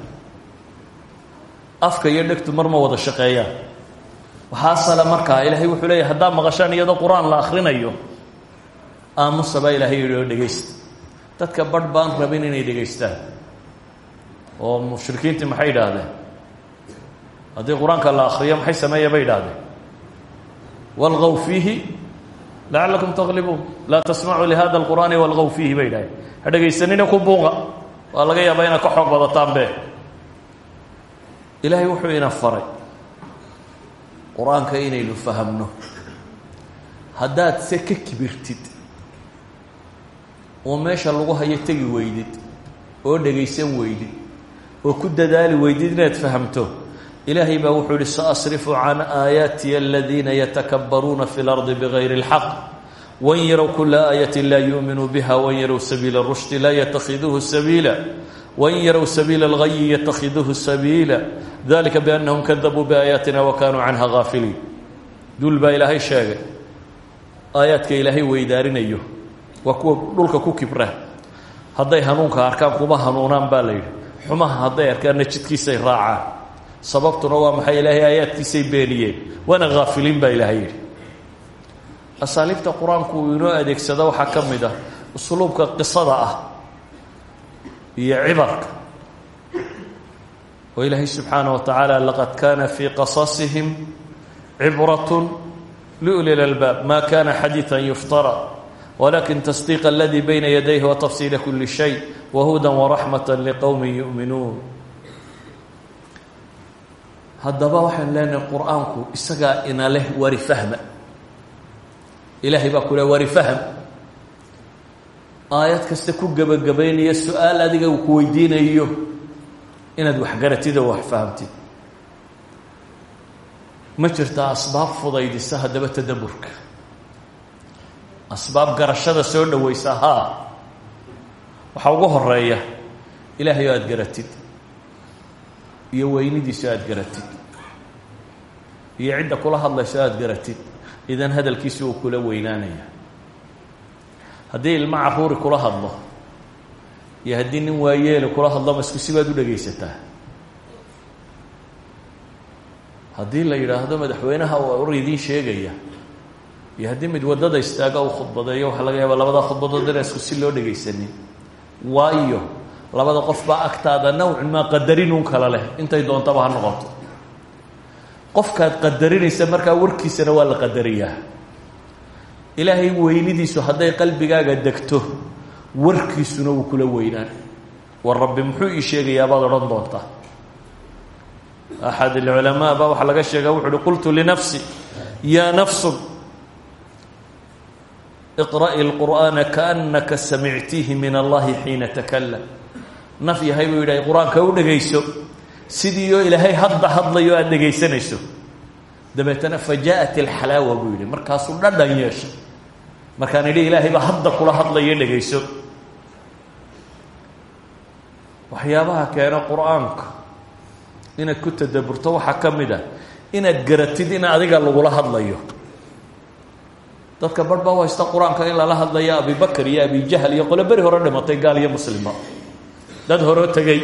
Afka iyo dhegtu mar ma wada shaqeeyaan waxaasale markaa ilaahay wuxuu leeyahy haddaa maqashaan iyadoo qur'aan la akhrinayo aamusa baa ilaahay yidhi oo dadka barh baan rabin inay dhegaystaan. Oo mushrikiintii maxay idhaahdeen haddii qur'aanka la akriyo maxay sameeya bay idhaahdeen. Walgaw fiihi lacalakum taglibuun laa tasmacuu lihada alqur'aani walgaw fiihi bay idhahdeen ha dhegaysanina ku buuqa. Waa laga yaabaa inaad ka xoog badataan be ilaahay wuxuu ina faray qur'aanka inaynu fahamno haddaad se ka kibirtid oo meesha lagu hayo tegi weydid oo dhegaysan weydid oo ku dadaali weydid inaad fahamto ilaahay baa wuxuu ihi saasrifu can aayaatiya aladiina yatakabbaruuna fi lardi bigayri اlxaq wan yarow kula aayati laa yuuminuu biha wan yarow sabiila rushdi laa yatakhiduuhu sabiila. Wan yarow sabiila اlgayi yatakhiduuhu sabiila. Dalika biannahum kadabuu biaayaatina wa kaanuu canha gaafiliin duul baa ilaahay sheegay. Aayaadka ilaahay weydaarinayo waa kuwa dhulka ku kibra. Hadday hanuunka arkaan kuma hanuunaan baa la yidhi. Xumaha hadday arkaanna jidkiisay raacaan sababtuna waa maxay ilaahay aayaadkiisay beeniyeen? Waana haafiliin baa ilaahay yidhi. Asaaliibta qur'aanku uu inoo adeegsado waxaa ka mid ah usluubka qisada ah iyo cibarka. Oo ilaahay subxaanah wa tacaala laqad kaana fii qasasihim cibratn liuli lalbaab ma kana xadiiثa yuftara walakin tasdiiq aladii bayna yadayh wa tafsiila kuli shay wahuda waraxmata liqowmi haddaba waxaan leenahay qur'aanku isagaa ina leh wari fahma. Ilaahay baa ku le wari fahm aayad kasta ku gebagabaynaya su'aal adiga uu ku weydiinayo inaad waxgaratid oo wax fahamtid. Ma jirtaa asbaab fudaydisa haddaba tadaburka asbaab garashada soo dhowaysa haa. Waxaa ugu horreeya ilaahay oo aada garatid iyo weynidiiso aada garatid iyo cidda kula hadlayso aada garatid idan hadalkiisi uu kula weynaanaya haddii ilmo caruuri kula hadlo iyo haddii nin waayeeli kula hadlo ma isku sibaad u dhegaysataa? Haddii la yidhaahdo madaxweynaha war idiin sheegaya iyo haddii mid waddada istaaga uu khudbadeeyo waxaa laga yaabaa labada khudbadood inaan isku si loo dhegaysanin. Waayo labada qof baa agtaada nawcin maa qadarinuun kala leh. Intay doontaba ha noqoto. Qofkaad qadarinaysa markaa warkiisana waa la qadariyaa. Ilaahay weynidiisu hadday qalbigaaga degto warkiisuna wuu kula weynaan war rabbi muxuu ii sheegayaa baad odhan doontaa axad alculamaa baa waxaa laga sheega wuxu uhi qultu linafsi yaa nafsu iqra'i اlqur'aana kaannaka samictihi min allahi xiina takalam naf yahay buu yidhahay qur'aanka u dhegayso sidii oo ilaahay hadda hadlayo aada dhegaysanayso dabeetana fajaءat alxalaawa buu yidhi markaasuu dhadhan yeeshay markaan idhi ilaahay baa hadda kula hadlayo dhegayso waxyaabaha keena qur'aanka inaad ku tadaburto waxaa ka mid ah inaad garatid in adiga lagula hadlayo. Dadka barh baa u haysta qur'aanka in lala hadlayo abibakar iyo abijahl iyo qole beri hore dhimatay gaal iyo muslima dad horoo tegey.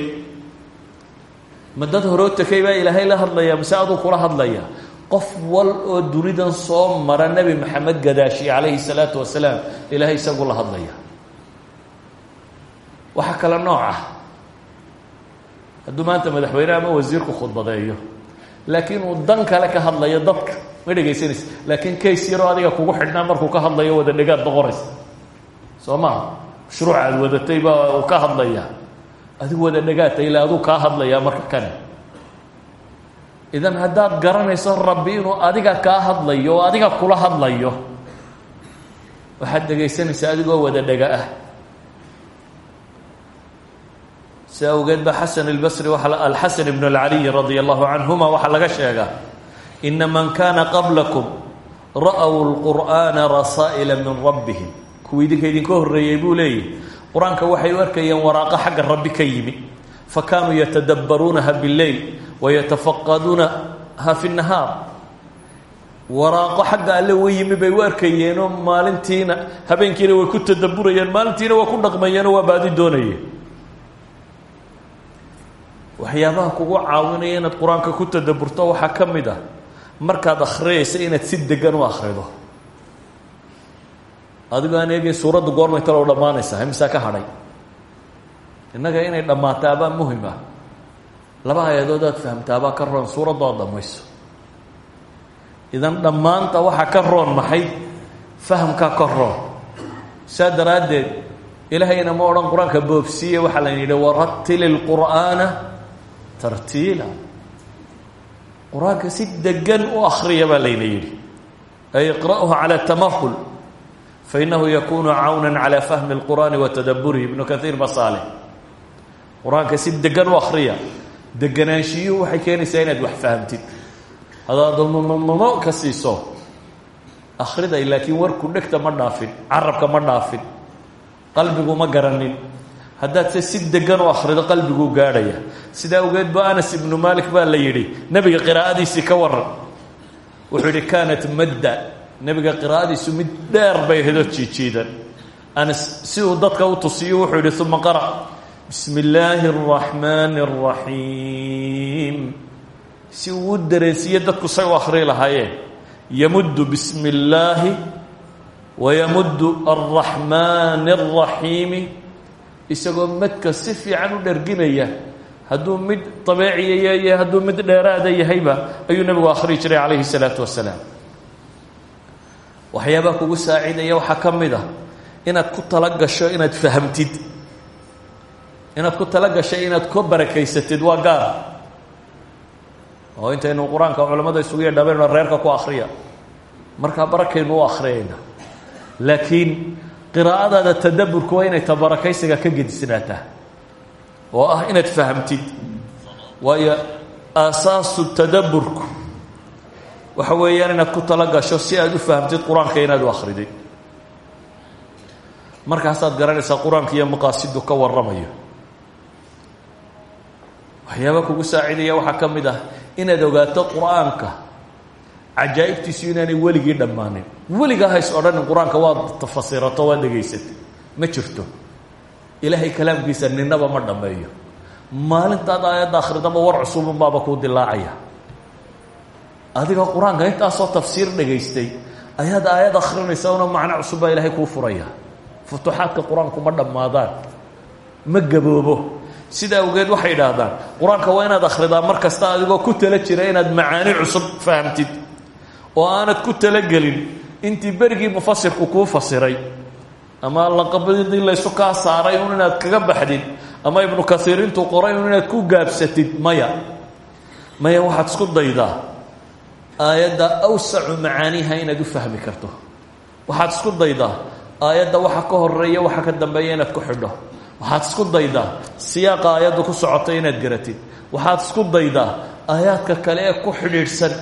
Ma dad horoo tegay baa ilaahay la hadlaya mise aduu kula hadlaya qof wal oo dunidan soo mara nebi maxamed gadaashi calayhi salaatu wasalaam ilaahay isagu la hadlaya waxaa kale nooc ah. Hadduu maanta madaxweyne ama wasiirku khudbadeeyo laakiin uu dan kale ka hadlayo dadka. Ma dhegaysanaysa laakiin kays yaroo adiga kugu xidhnaa markuu ka hadlayo wada dhegaad noqonaysa soo maha mashruuc aad wadatay baa uu ka hadlaya adigu wada dhegaadta ilaa aduu kaa hadlayaa marka kane idan haddaad garanayso rabbi inuu adiga kaa hadlayo oo adiga kula hadlayo. Waxaad dhegaysanaysaa adigoo wada dhega ah. Si awgeed ba xasan albasri waa alxasan ibn alcaliy radia allahu canhuma waxaa laga sheegaa ina man kana qablakum ra'w lqur'aana rasaa'ila min qur'aanka waxay u arkayeen waraaqo xagga rabbi ka yimi fakanuu yatadabbaruunaha billeyl wayatafaqaduunaha fi nahaar. Waraaqo xagga alle wa yimi bay u arkayeenoo maalintiina habeenkiina way ku tadabburayeen maalintiina waa ku dhaqmayeenoo waa baadi doonayeen. Waxyaabaha kugu caawinaya inaad qur'aanka ku tadabburto waxaa ka mid ah markaad akhriyaysa inaad si degan u akhrido adigoo aan eegay goormay talow dhammaanaysaa. Imisaa ka hadhay. Innaga inay dhammaataabaa muhiim ah. Laba hay'adood aad fahamtaabaa ka roon. Suuraddu aad idan dhammaanta waxaa ka maxay? Fahamkaa ka roon. Saa ma odhan qur'aanka boobsiiye waxaa la yidhi waratili lqur'aana tartiila. Qur'aanka si degan u akriya baa layna yidhi. Ay iqra'uhu calى tamahul fainahu yakunu cawna calى fahmi اlqur'ani wa tadaburihi ibnu kaiir basaale qur'aanka si degan u akriya deganaanshiyuhu waxay keenaysaa inaad wax fahamtid hadaad mmmo ka siiso akhriday laakiin warku dhegta ma dhaafin carabka ma dhaafin qalbigu ma garanin haddaad se si degan u akhrido qalbiguu gaadhaya sidaa awgeed ba anas ibnu malik baa la yidhi nebiga qiraa'adiisii ka waran wuxuu yidhi kaanat madda nebiga qiraa'adiisu mid dheer bay ahaydoo jiijiidan anas uu dadka u tusiyo wuxuu yidhi uma qara bismi illaahi araxmaani araxiim si uu u dadku say u akhrii lahaayeen yamuddu bismi illaahi wayamuddu alraxmaani alraxiimi isagoo madka si fiican u dherginaya hadduu mid dabeeciya iyo hadduu mid dheeraada yahayba ayuu nebigu akhriyi jiray calayhi salaatu wasalaam waxyaabaha kugu saacidaya waxaa ka mid ah inaad ku tala gasho inaad fahamtid. Inaad ku tala gashay inaad ka barakaysatid waa gaar. Oo intaynu qur'aanka culamada isugu yadhaabeyno reerka ku akhriya. Markaa barakaynu u akhriyayna laakiin qiraa'adaada tadaburku waa inay tabarakaysiga ka gedisnaataa. Oo ah inaad fahamtid. Waayo aasaasu tadaburku waxa weeyaan inaad ku tala si aad u fahamtid qur'aanka inaad u akridid markaasaad garanaysaa qur'aanka iyo maqaasidu ka warramayo. Waxyaaba kugu saacidaya waxaa ka ah inaad ogaato qur'aanka. Cajaa'ibtiisu inaanay weligii dhammaanin. Weligaa hays odhanin qur'aanka waad tafasirato waad dhegaysatay ma jirto. Ilaahay kalaamkiisa ninaba ma dhammeeyo. Maalintaad aayadda akhridaba war cusubunbaaba kuu dilaacaya adiga qur'aanka intaasoo tafsiir dhegaystay ayaad aayad akhrinaysa una macno cusub baa ilaahay kuu furaya. Futuuxaadka qur'aanku ma dhammaadaan ma gaboobo. Sida awgeed waxay idhaahdaan qur'aanka waa inaad akhridaa mar kasta adigoo ku tala jira inaad macaani cusub fahamtid oo aanad ku talagelin intii berigii mufasirku kuu fasiray ama laqabadii laysu kaa saaray inaad kaga baxdid ama ibnu intuu qoray inaad ku gaabsatid maya. Maya waxaad isku daydaa aayadda awsacu macaaniha inaad u fahmi karto. Waxaad isku daydaa aayadda waxa ka horreeya waxa ka dambeeya inaad ku xidho. Waxaad isku daydaa siyaaqa aayadda ku socota inaad garatid. Waxaad isku daydaa aayaadka kale ee ku xidhiidhsan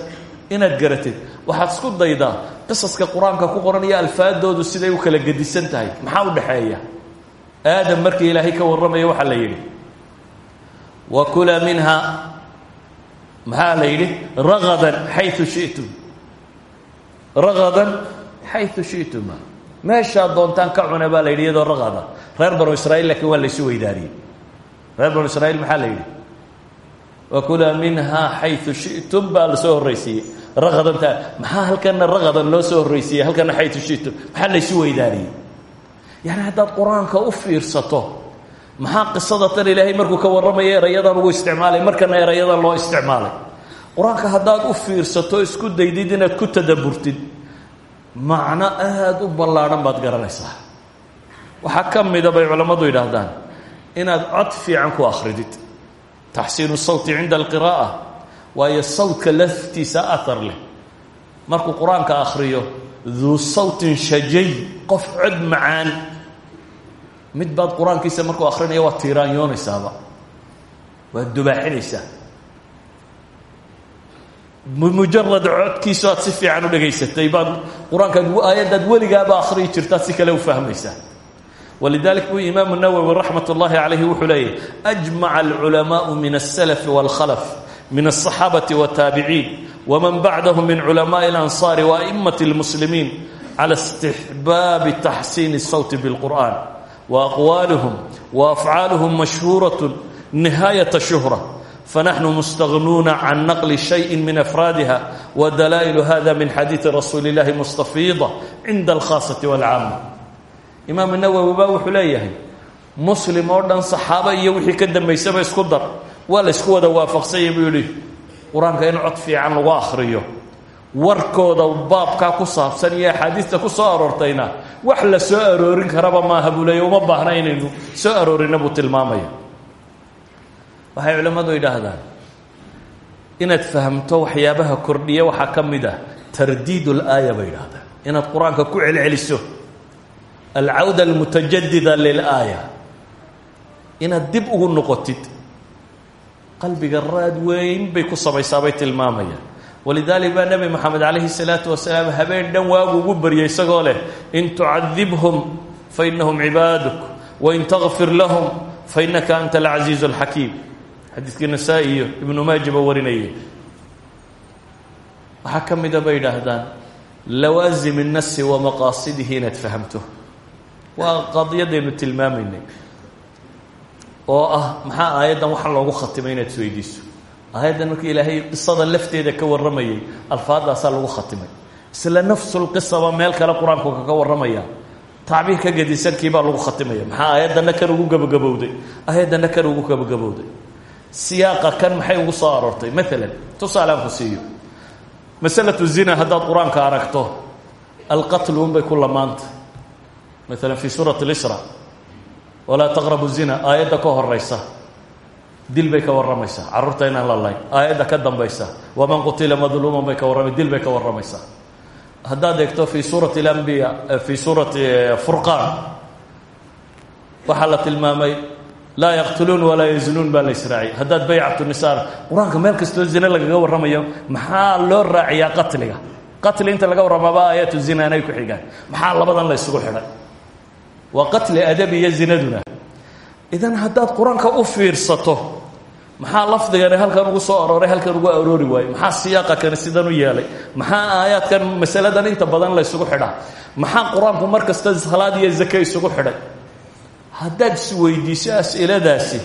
inaad garatid. Waxaad isku daydaa qisaska qur'aanka ku qoran iyo alfaadoodu siday u kala gedisan tahay. Maxaa u dhexeeya aadam markii ilaahay ka warramaya waxaa la yidhi wa kulaa minha maxaa la yidhi? Ragadan xayu shitum. Ragadan xayu shituma meeshaad doontaan ka cuna baa la yidhi iyadoo ragada. Reer banu israiil laakiin waa laysu weydaariyey. Reer banu israiil maxaa la yidhi? Wa kulaa minha xayu shitum baa la soo horraysiiyey. Ragadanta maxaa halkana ragadan loo soo horraysiiyey? Halkana xayu shitum. Maxaa laysu weydaariyey? Yani haddaad qur'aanka u fiirsato maxaa qisada tan ilaahay markuu ka warramaya erayadan ugu isticmaalay? Markana erayadan loo isticmaalay. Qur'aanka haddaad u fiirsato isku daydid inaad ku tadaburtid macno aada u ballaadhan baad garanaysaa. Waxaa ka mida bay culammadu yidhaahdaan inaad cod fiican ku akhridid. Taxsiinu sawti cinda alqiraa'a waayo sawtka laftiisa athar leh. Markuu qur'aanka akhriyo duu sawtin shajay qof cod mid baad qur-aankiisa markuu akrinaya waad tiiraanyoonaysaaba waad dubaaxinaysaa mujarad codkiisu aad si fiican u dhegaysatay baad qur-aankaad aayaddaad weligaaba akhriyi jirtaad si kale u fahmaysaa walidalik buu imaamu nawowi raxmat ullahi calayhi wuxuu leeyahy ajmaca alculamaau min alsalafi waalkhalaf min alصaxaabati wاtaabiciin wman bacdahum min culamaءi اlansaari waa'imati اlmuslimiin cala istixbaabi taxsiini الsawti bاlqur'an وأqwaalهm وأfcaalهm mashhuuraة نihaayaة shuhrة fanaxnu mustagnuuna can naqli شhayءi min afraadiha wdalaaئil hada min xadiiثi rasuuli اllahi mustafiida cinda اlkhaaصaةi wاlcaama imaam nawowi ba wuxuu leeyahay muslim oo dhan saxaabo iyo wixii ka dambaysaba isku dar waa la ysku wada waafaqsanya buu yihi qur-aanka in cod fiican lagu akhriyo warkooda baabkaa ku saabsan iyo axaadiista ku soo aroortayna wax la soo aroorin karaba maaha buu uma baahna inaynu soo aroorina buu tilmaamaya. Waxay culimmadu yidhaahdaan inaad fahamto waxyaabaha kordhiya waxaa ka mid ah tardiid اlaaya bay yidhahdaan inaad qur'aanka ku celceliso alcawda almutajadida lilaaya inaad dib ugu noqotid qalbiga raad weyn bay ku samaysaa bay tilmaamayaan walidaalik baa nebi moxamed calayhi salaatu wasalaam habeen dhan waagu ugu baryay isagoo leh in tucadibhum fainahum cibaaduk wain takfir lahum fainaka anta alcasiizu alxakiim xadiiskii nasaa-i iyo ibnu maaja ba warinayay. Waxaa ka mida bay yidhaahdaan lawaasim الnasi wa maqaasidihi inaad fahamto. Waa qadiyadaynu tilmaamaynay oo ah maxaa aayaddan waxaa loogu khatimay inaad isweydiiso aayaddan markii ilaahay qisada lafteeda ka warramayay alfaadaasaa lagu khatimay. Isla nafsulqisaba meel kale qur'aanku kaga warramaya tacbiir ka gedisankii baa lagu khatimaya. Maxaa aayaddanna kan ugu gabagabowday? Aayaddanna kan ugu gabagabowday. Siyaaqa kan maxay ugu soo aroortay? Maalan siiyo. Masalatu zina haddaad qur'aanka aragto alqatlu unbay ku lamaanta maalan fi suurati اlisra walaa taqrabu zina aayadda ka horaysa dil bay ka warramaysaa carruurta inaan la layn aayadda ka dambaysa. Waman qutila madluuman bay ka warramay dil bay ka warramaysaa haddaad eegto fi suurati اlambiya fi suurati furqaan waxaa la tilmaamay laa yaqtuluun walaa yaznuun baa la israaciyay haddaad baycatu nisaar qur'aanka meel kastoo zine lagaga warramayo maxaa loo raaciyaa qatliga? Qatli inta laga warramaaba aayaatu zina anay ku xigaan. Maxaa labadan la ysugu xidhay? Waa qatli adabi iyo zinaduna. Idan haddaad qur'aanka u fiirsato maxaa lafdigani halkan ugu soo arooray halkan ugu aroori waayey. Maxaa siyaaqa kani sidan u yeelay. Maxaa aayaadkan masaladan inta badan la ysugu xidhaa maxaa qur'aanku mar kasta salaad iyo zake isugu xidhay. Haddaad isweydiiso as'iladaasi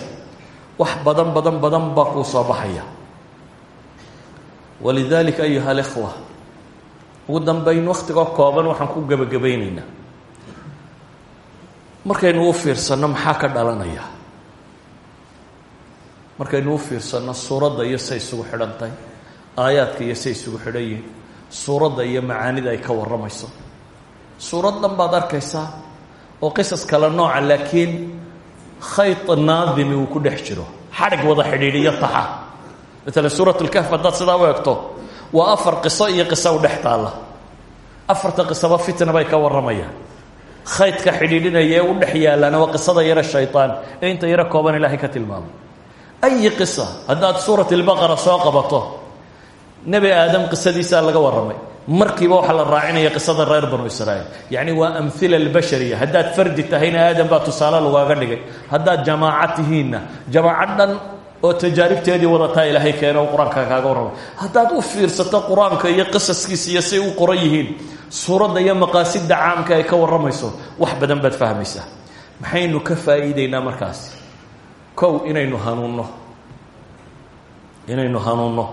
wax badan badan badan baa kuu soo baxaya. Walidalika ayuha alikhwa ugu dambayn wakhtigoo kooban waxaan ku gebagabaynaynaa. Markaynu u fiirsanno maxaa ka dhalanaya markaynu u fiirsanno suuradda iyo say isugu xidhan tahay aayaadka iyo say isugu xidhan yihiin suuradda iyo macaanida ay ka warramayso suurad dhan baad arkaysaa oo qisas kale nooca laakiin khayط naadimi uu ku dhex jiro xadhig wada xidhiidhiyo taxa maalan suurat اlkahf haddaad sidaa u egto waa afar qiso iyo qiso u dhex taalla afarta qisaba fitna bay ka warramayaan khaydka xidhiidhinaya ee u dhex yaalaana waa qisada yare shayطaan ee inta yaro kooban ilaahay ka tilmaamay ayi qisa haddaad suurat اlbaqara soo qabato nebi aadam qisadiisaa laga warramay markiiba waxaa la raacinaya qisada reer banu israa'iil yacni waa amhila albashariya haddaad fardi tahayna aadam baa tusaale lagaaga dhigay haddaad jamaaco tihiinna jamaaco dhan oo tajaaribteedii wadataa ilaahay keena u qur'aanka kaaga warramay haddaad u fiirsato qur'aanka iyo qisaskiisa iyo say u qoran yihiin suuradda iyo maqaasida caamka ay ka warramayso wax badan baad fahmaysaa maxaynu ka faa'iideynaa markaasi kow inaynu hanuunno. Inaynu hanuunno.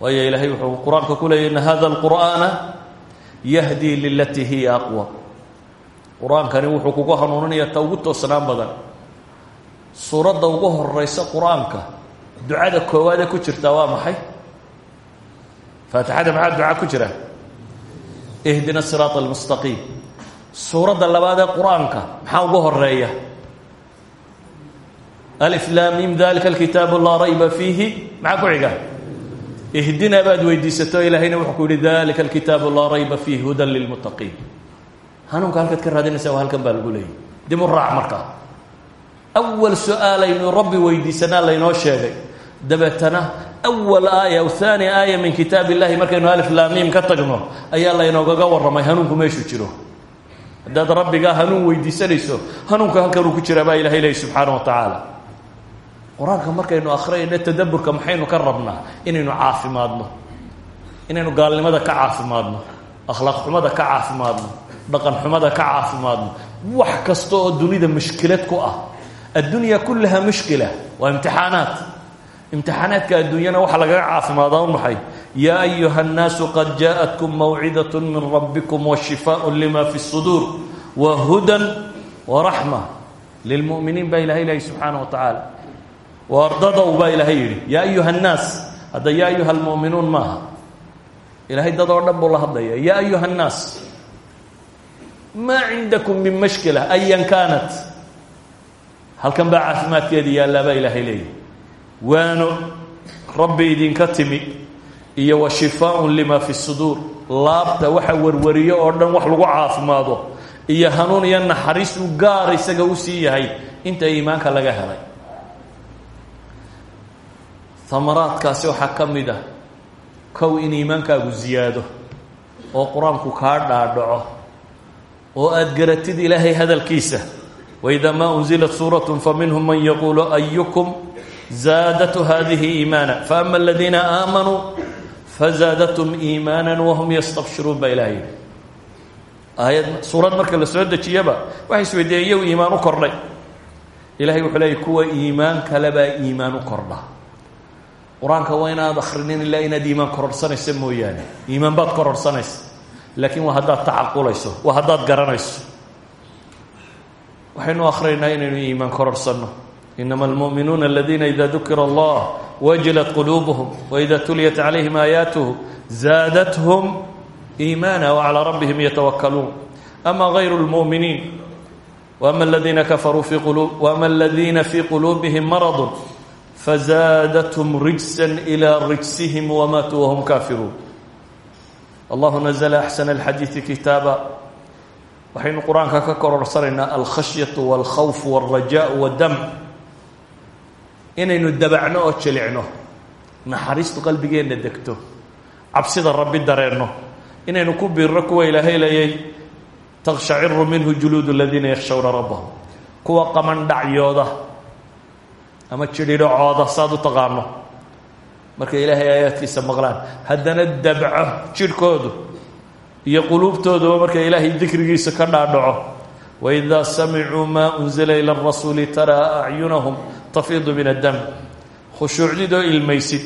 Waayo ilaahay wuxuu qur'aanka ku leeyay ina hada alqur'aana yahdii lilatii hiya aqwa. Qur'aankani wuxuu kugu hanuuninaya ta ugu toosnaan badan. Suuradda ugu horeysa qur'aanka ducada koowaadee ku jirtaa waa maxay? Faatixada maxaa duca ku jira? Ihdina siraata almustaqiim suuradda labaadee qur'aanka maxaa ugu horreeya aliflaamim dalika alkitaabu laa rayba fiihi maxaa ku xiga? Ihdina baad weydiisato ilaahayna wuxuu ku yihi dalika alkitaabu rayba fiihi hudan lilmuttaqiin hanuunka halkaad ka raadinaysa waa halkan baa lagu leeyay dib u raac markaa awal su'aalaynu rabbi weydiisanaa sheegay. Dabeetana awal aaya aw haani aaya min kitaab illahi markaynu aliflaamiim ka tagno ayaa laynoogaga warramay hanuunku meeshuu jiro. Haddaad rabbigaa hanuun weydiisanayso hanuunka halkan uu ku jiraa baa ilahay leeya subxaana wa tacaala qur-aanka markaynu akhriyayno tadaburka maxaynu ka rabnaa inaynu caafimaadno inaynu gaalnimada ka caafimaadno akhlaaq xumada ka caafimaadno dhaqan xumada ka caafimaadno wax kasta oo dunida mushkilad ku ah addunya kullaha mushkila waa imtixaanaat imtixaanaadka adduunyana waxaa lagaga caafimaadaa un maxay yaa ayuha annaasu qad jaaءatkum mawcidaة min rabbikum washifaaء lima fi الsuduur wa hudan waraxma lilmu'miniin baa ilahay ilahi subxaana wa tacaala waardadow baa ilaahay yidhi yaa ayuha annaas hadda yaa ayuha almu'minuun maaha ilahay dad oo dhan buu la hadlaya yaa ayuha annaas maa cindakum min mashkila ayan kaanat halkan baa caafimaadkeedii yaallaa baa ilaahay leeyahy waano rabbi idinka timi iyo wa shifaaun lima fi suduur laabta waxa warwariyo oo dhan wax lagu caafimaado iyo hanuun iyo naxariis uu gaara isaga u sii yahay inta iimaanka laga helay amaraadkaasi waxaa ka mid ah kow in iimaankaagu ziyaado oo qur'aanku kaa dhaadhaco oo aada garatid ilaahay hadalkiisa. Waidaa maa unzilat suurat faminhum man yaquulu ayukum zaadatu hadihi iimaana? Faama aladiina aamanuu fazaadatum iimaana wahum yastabshiruun baa ilahay aayad suurad marka la soo dejiyaba waxay isweydiiyeen iyow iimaan u kordhay. Ilahay wuxuu leeyay kuwa iimaan kale baa iimaan u kordha qur'aanka waa inaad akrinin ilaa inaad iimaan kororhsanaysa mooyaane. Iimaan baad kororhsanaysa laakiin waa haddaad tacaqulayso waa haddaad garanayso. Waxaynu akrinaynaa inaynu iimaan kororhsanno inama almu'minuuna aladiina ida dukira allah wajilat quluubuhum waida tuliyat calayhim aayaatuhu zaadathum iimaana wacalaa rabbihim yatawakaluun ama gayru lmu'miniin waama aladiina kafaruu fi qulu waama aladiina fii quluubihim maradun fazaadathum rijsa ilaa rijsihim wamaatuu wahum kaafiruun allahu nazla axsana alxadiidi kitaaba waxaynu qur'aanka ka kororsanaynaa alkhashyatu walkhawfu walrajaau waddam inaynu dabacno oo jilicno naxariistu qalbigeenna degto cabsida rabbi dareenno inaynu ku biirno kuwa ilaahay leeyay takshaciru minhu juluud aladiina yakhshawna rabbahum kuwa qamandhacyooda ama jidhidhacooda saad u taqaano. Markay ilaahay aayaadkiisa maqlaan. Haddana dabco jidhkoodu iyo quluubtooduba markay ilaahay dikrigiisa ka dhaadhaco. Waidaa samicuu maa unzila ila rasuuli taraa acyunahum tafiidu min addam. Khushuucdid oo ilmaysid.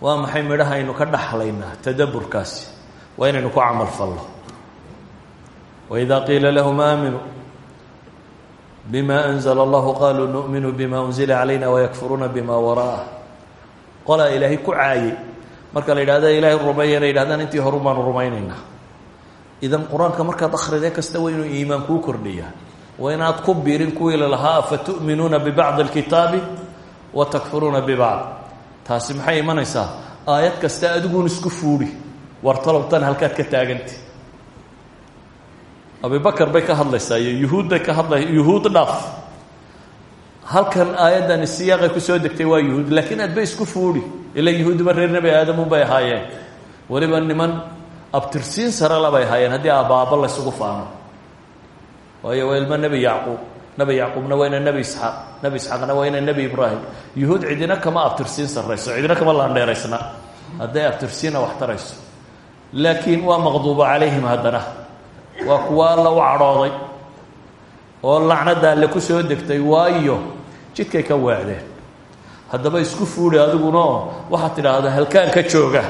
Waa maxay midhaha aynu ka dhaxlaynaa tadaburkaasi waa inaynu ku camal falno. Waidaa qiila lahum aaminuu bima anzla allahu qaluu nu'minu bima unzila calayna wayakfuruuna bima waraa'ah qolaa ilaahay ku caayey marka la yidhahda ilaahay rumeeyana yidhahdaan intii horu baanu rumaynaynaa idan qur'aanka markaad akhride kasta waa inuu iimaan kuu kordhiyaa waa inaad ku biirin kuwii lalahaa afatu'minuuna bibacdi alkitaabi wa takfuruuna bibacd taasi maxay imanaysaa aayad kasta adiguun abibakar bay ka hadlaysaa iyo yuhuud bay ka hadlay yuhuud dhaaf. Halkan aayaddani siyaaqay ku soo degtay waa yuhuud laakiin aadba isku fuudhi ila yuhuudiba reer nebi aadamu bay ahaayeen. Weliba niman abtirsiin sare labay ahaayeen haddii aabbaaba laysugu faano. Waayo waa ilmo nebi yacquub nebi yacquubna waa ina nebi isxaaq. Nebi isxaaqna waa ina nebi ibraahim. Yuhuud cidina kama abtirsiin sarrayso cidina kama laandheeraysna. Hadday abtirsiina wax tarayso. Laakiin waa maqduubo calayhim haddana waa kuwa alla u cadhooday oo lacnada alle ku soo degtay waayo jidkay ka waacdeen haddaba isku fuudhi adiguna oo waxaad halkaan ka jooga.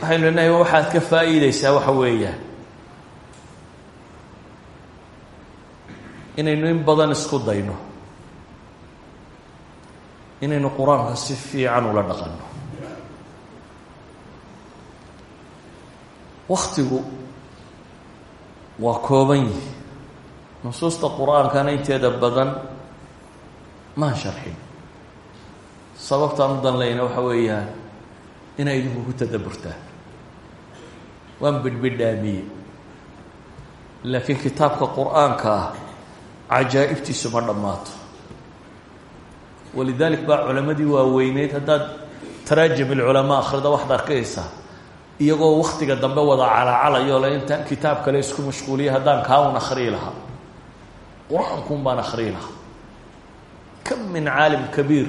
Waxaynu lenahay waxaad ka faa'iideysaa waxa weeyaan inaynu in badan isku dayno. Inaynu qur'aanka si fiican ula dhaqanno waktigu waa kooban yihi nusuusta qur'aankana inteeda badan maan sharxin sababtaan u danlayna waxa weeyaan inay idinku ku tadaburtaan waan bidhbidhaamiye. Laakiin kitaabka qur'aanka ah cajaa'ibtiisu ma dhammaato. Walidaalik baa culamadii waaweyneyd haddaad taraajim ilculamaa akhrida waxaad arkaysaa iyagoo waktiga dambe wada calacalayo le intaan kitaab kale isku mashquuliya haddaan kaawun akhriyi lahaa. Qur'aankuun baan akhriyi lahaa. Kam min caalim kabiir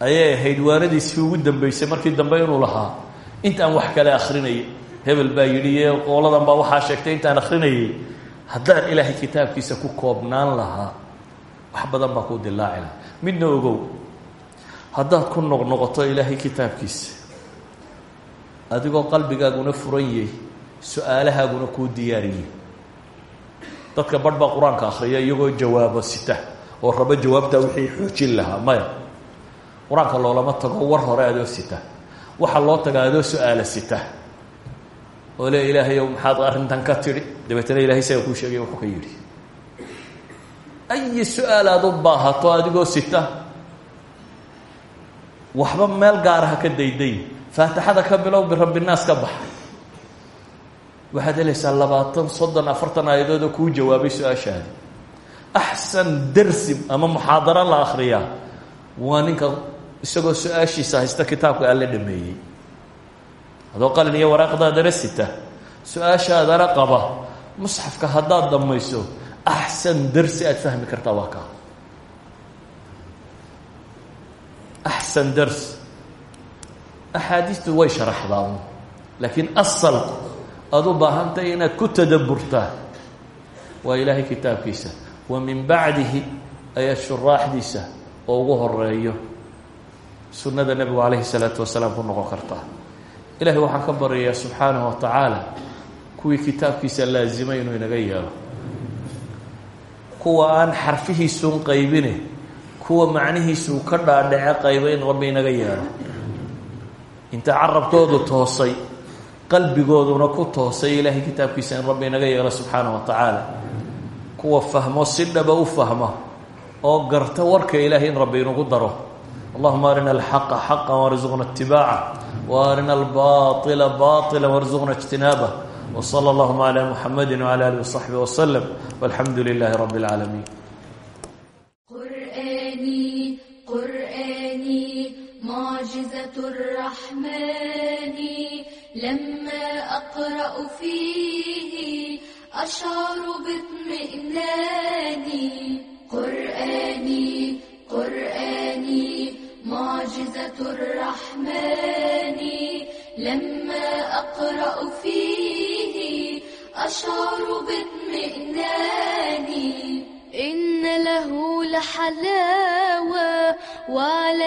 ayay ahayd waanadiisii ugu dambeysay markii dambe inuu lahaa. Intaan wax kale akrinayay hebel baa yidhi iyo qooladan baa waxaa sheegtay intaan akrinayay haddaan ilaahay kitaabkiisa ku koobnaan lahaa wax badan baa ku dilaaci lahaa. Midna ogow haddaad ku noqnoqoto ilaahay kitaabkiisa adigoo qalbigaaguna furan yahay su'aalahaaguna kuu diyaariyey dadka barh baa qur'aanka akhriya iyagoo jawaabo sita oo rabo jawaabtaa wixii xoojin lahaa maya. Qur'aanka loolama tago war hore adoo sita waxaa loo tagaa adoo su'aala sita. Oo le ilaahayow maxaad arrintan ka tidhi? Dabeetana ilahay isaga kuu sheegay wuxuu ka yidhi ayi su'aal aad u baahato adigoo sita? Waxba meel gaaraha ka dayday faatixada ka bilow birabbinaas ka baxa waxaad helaysaa labaatan soddon afartan aayadood oo kuu jawaabay su'aashaadi. Axsan darsi ama muxaadaro la akhriyaa waa ninka isagoo su'aashiisa haysta kitaabka alle dhameeyey. Adoo qalin iyo waraaqdaadana sita su'aashaadana qaba musxafka haddaad dhammayso axsan darsi aad fahmi kartaa waa kaa. Axsan axaadiistu way sharaxdaa un laakiin asalku aada u baahantahay inaad ku tadaburtaa waa ilaahay kitaabkiisa wa min bacdihi ayaad shuraaxdiisa oo ugu horeeyo sunnada nebigu calayhi salaatu wasalaam ku noqon kartaa ilahay waxaan ka baryayaa subxaanahu wa tacaala kuwii kitaabkiisa laazimay inuu inaga yeelo kuwa aan xarfihiisuun qaybine kuwa macnihiisuu ka dhaadhace qaybay in rabbi inaga yeelo inta carabkoodu toosay qalbigooduna ku toosay ilaahay kitaabkiisa in rabbi inaga yeelo subxaanahu wa tacaala. Kuwa fahmo si dhaba u fahma oo garta warka ilaahay in rabbi inugu daro. Allahuma arina alxaqa xaqa warzuqna itibaaca wa arina albaila baila warzuqna ijtinaabah wsala allahuma cala muxamadi wcala wasaxbi waslem walxamdu lilahi rabi اlcaalamiin معجزة الرحمن لما أقرأ فيه أشعر باطمئنان قرآني قرآني معجزة الرحمن لما أقرأ فيه أشعر باطمئنان إن له لحلاوة وعليه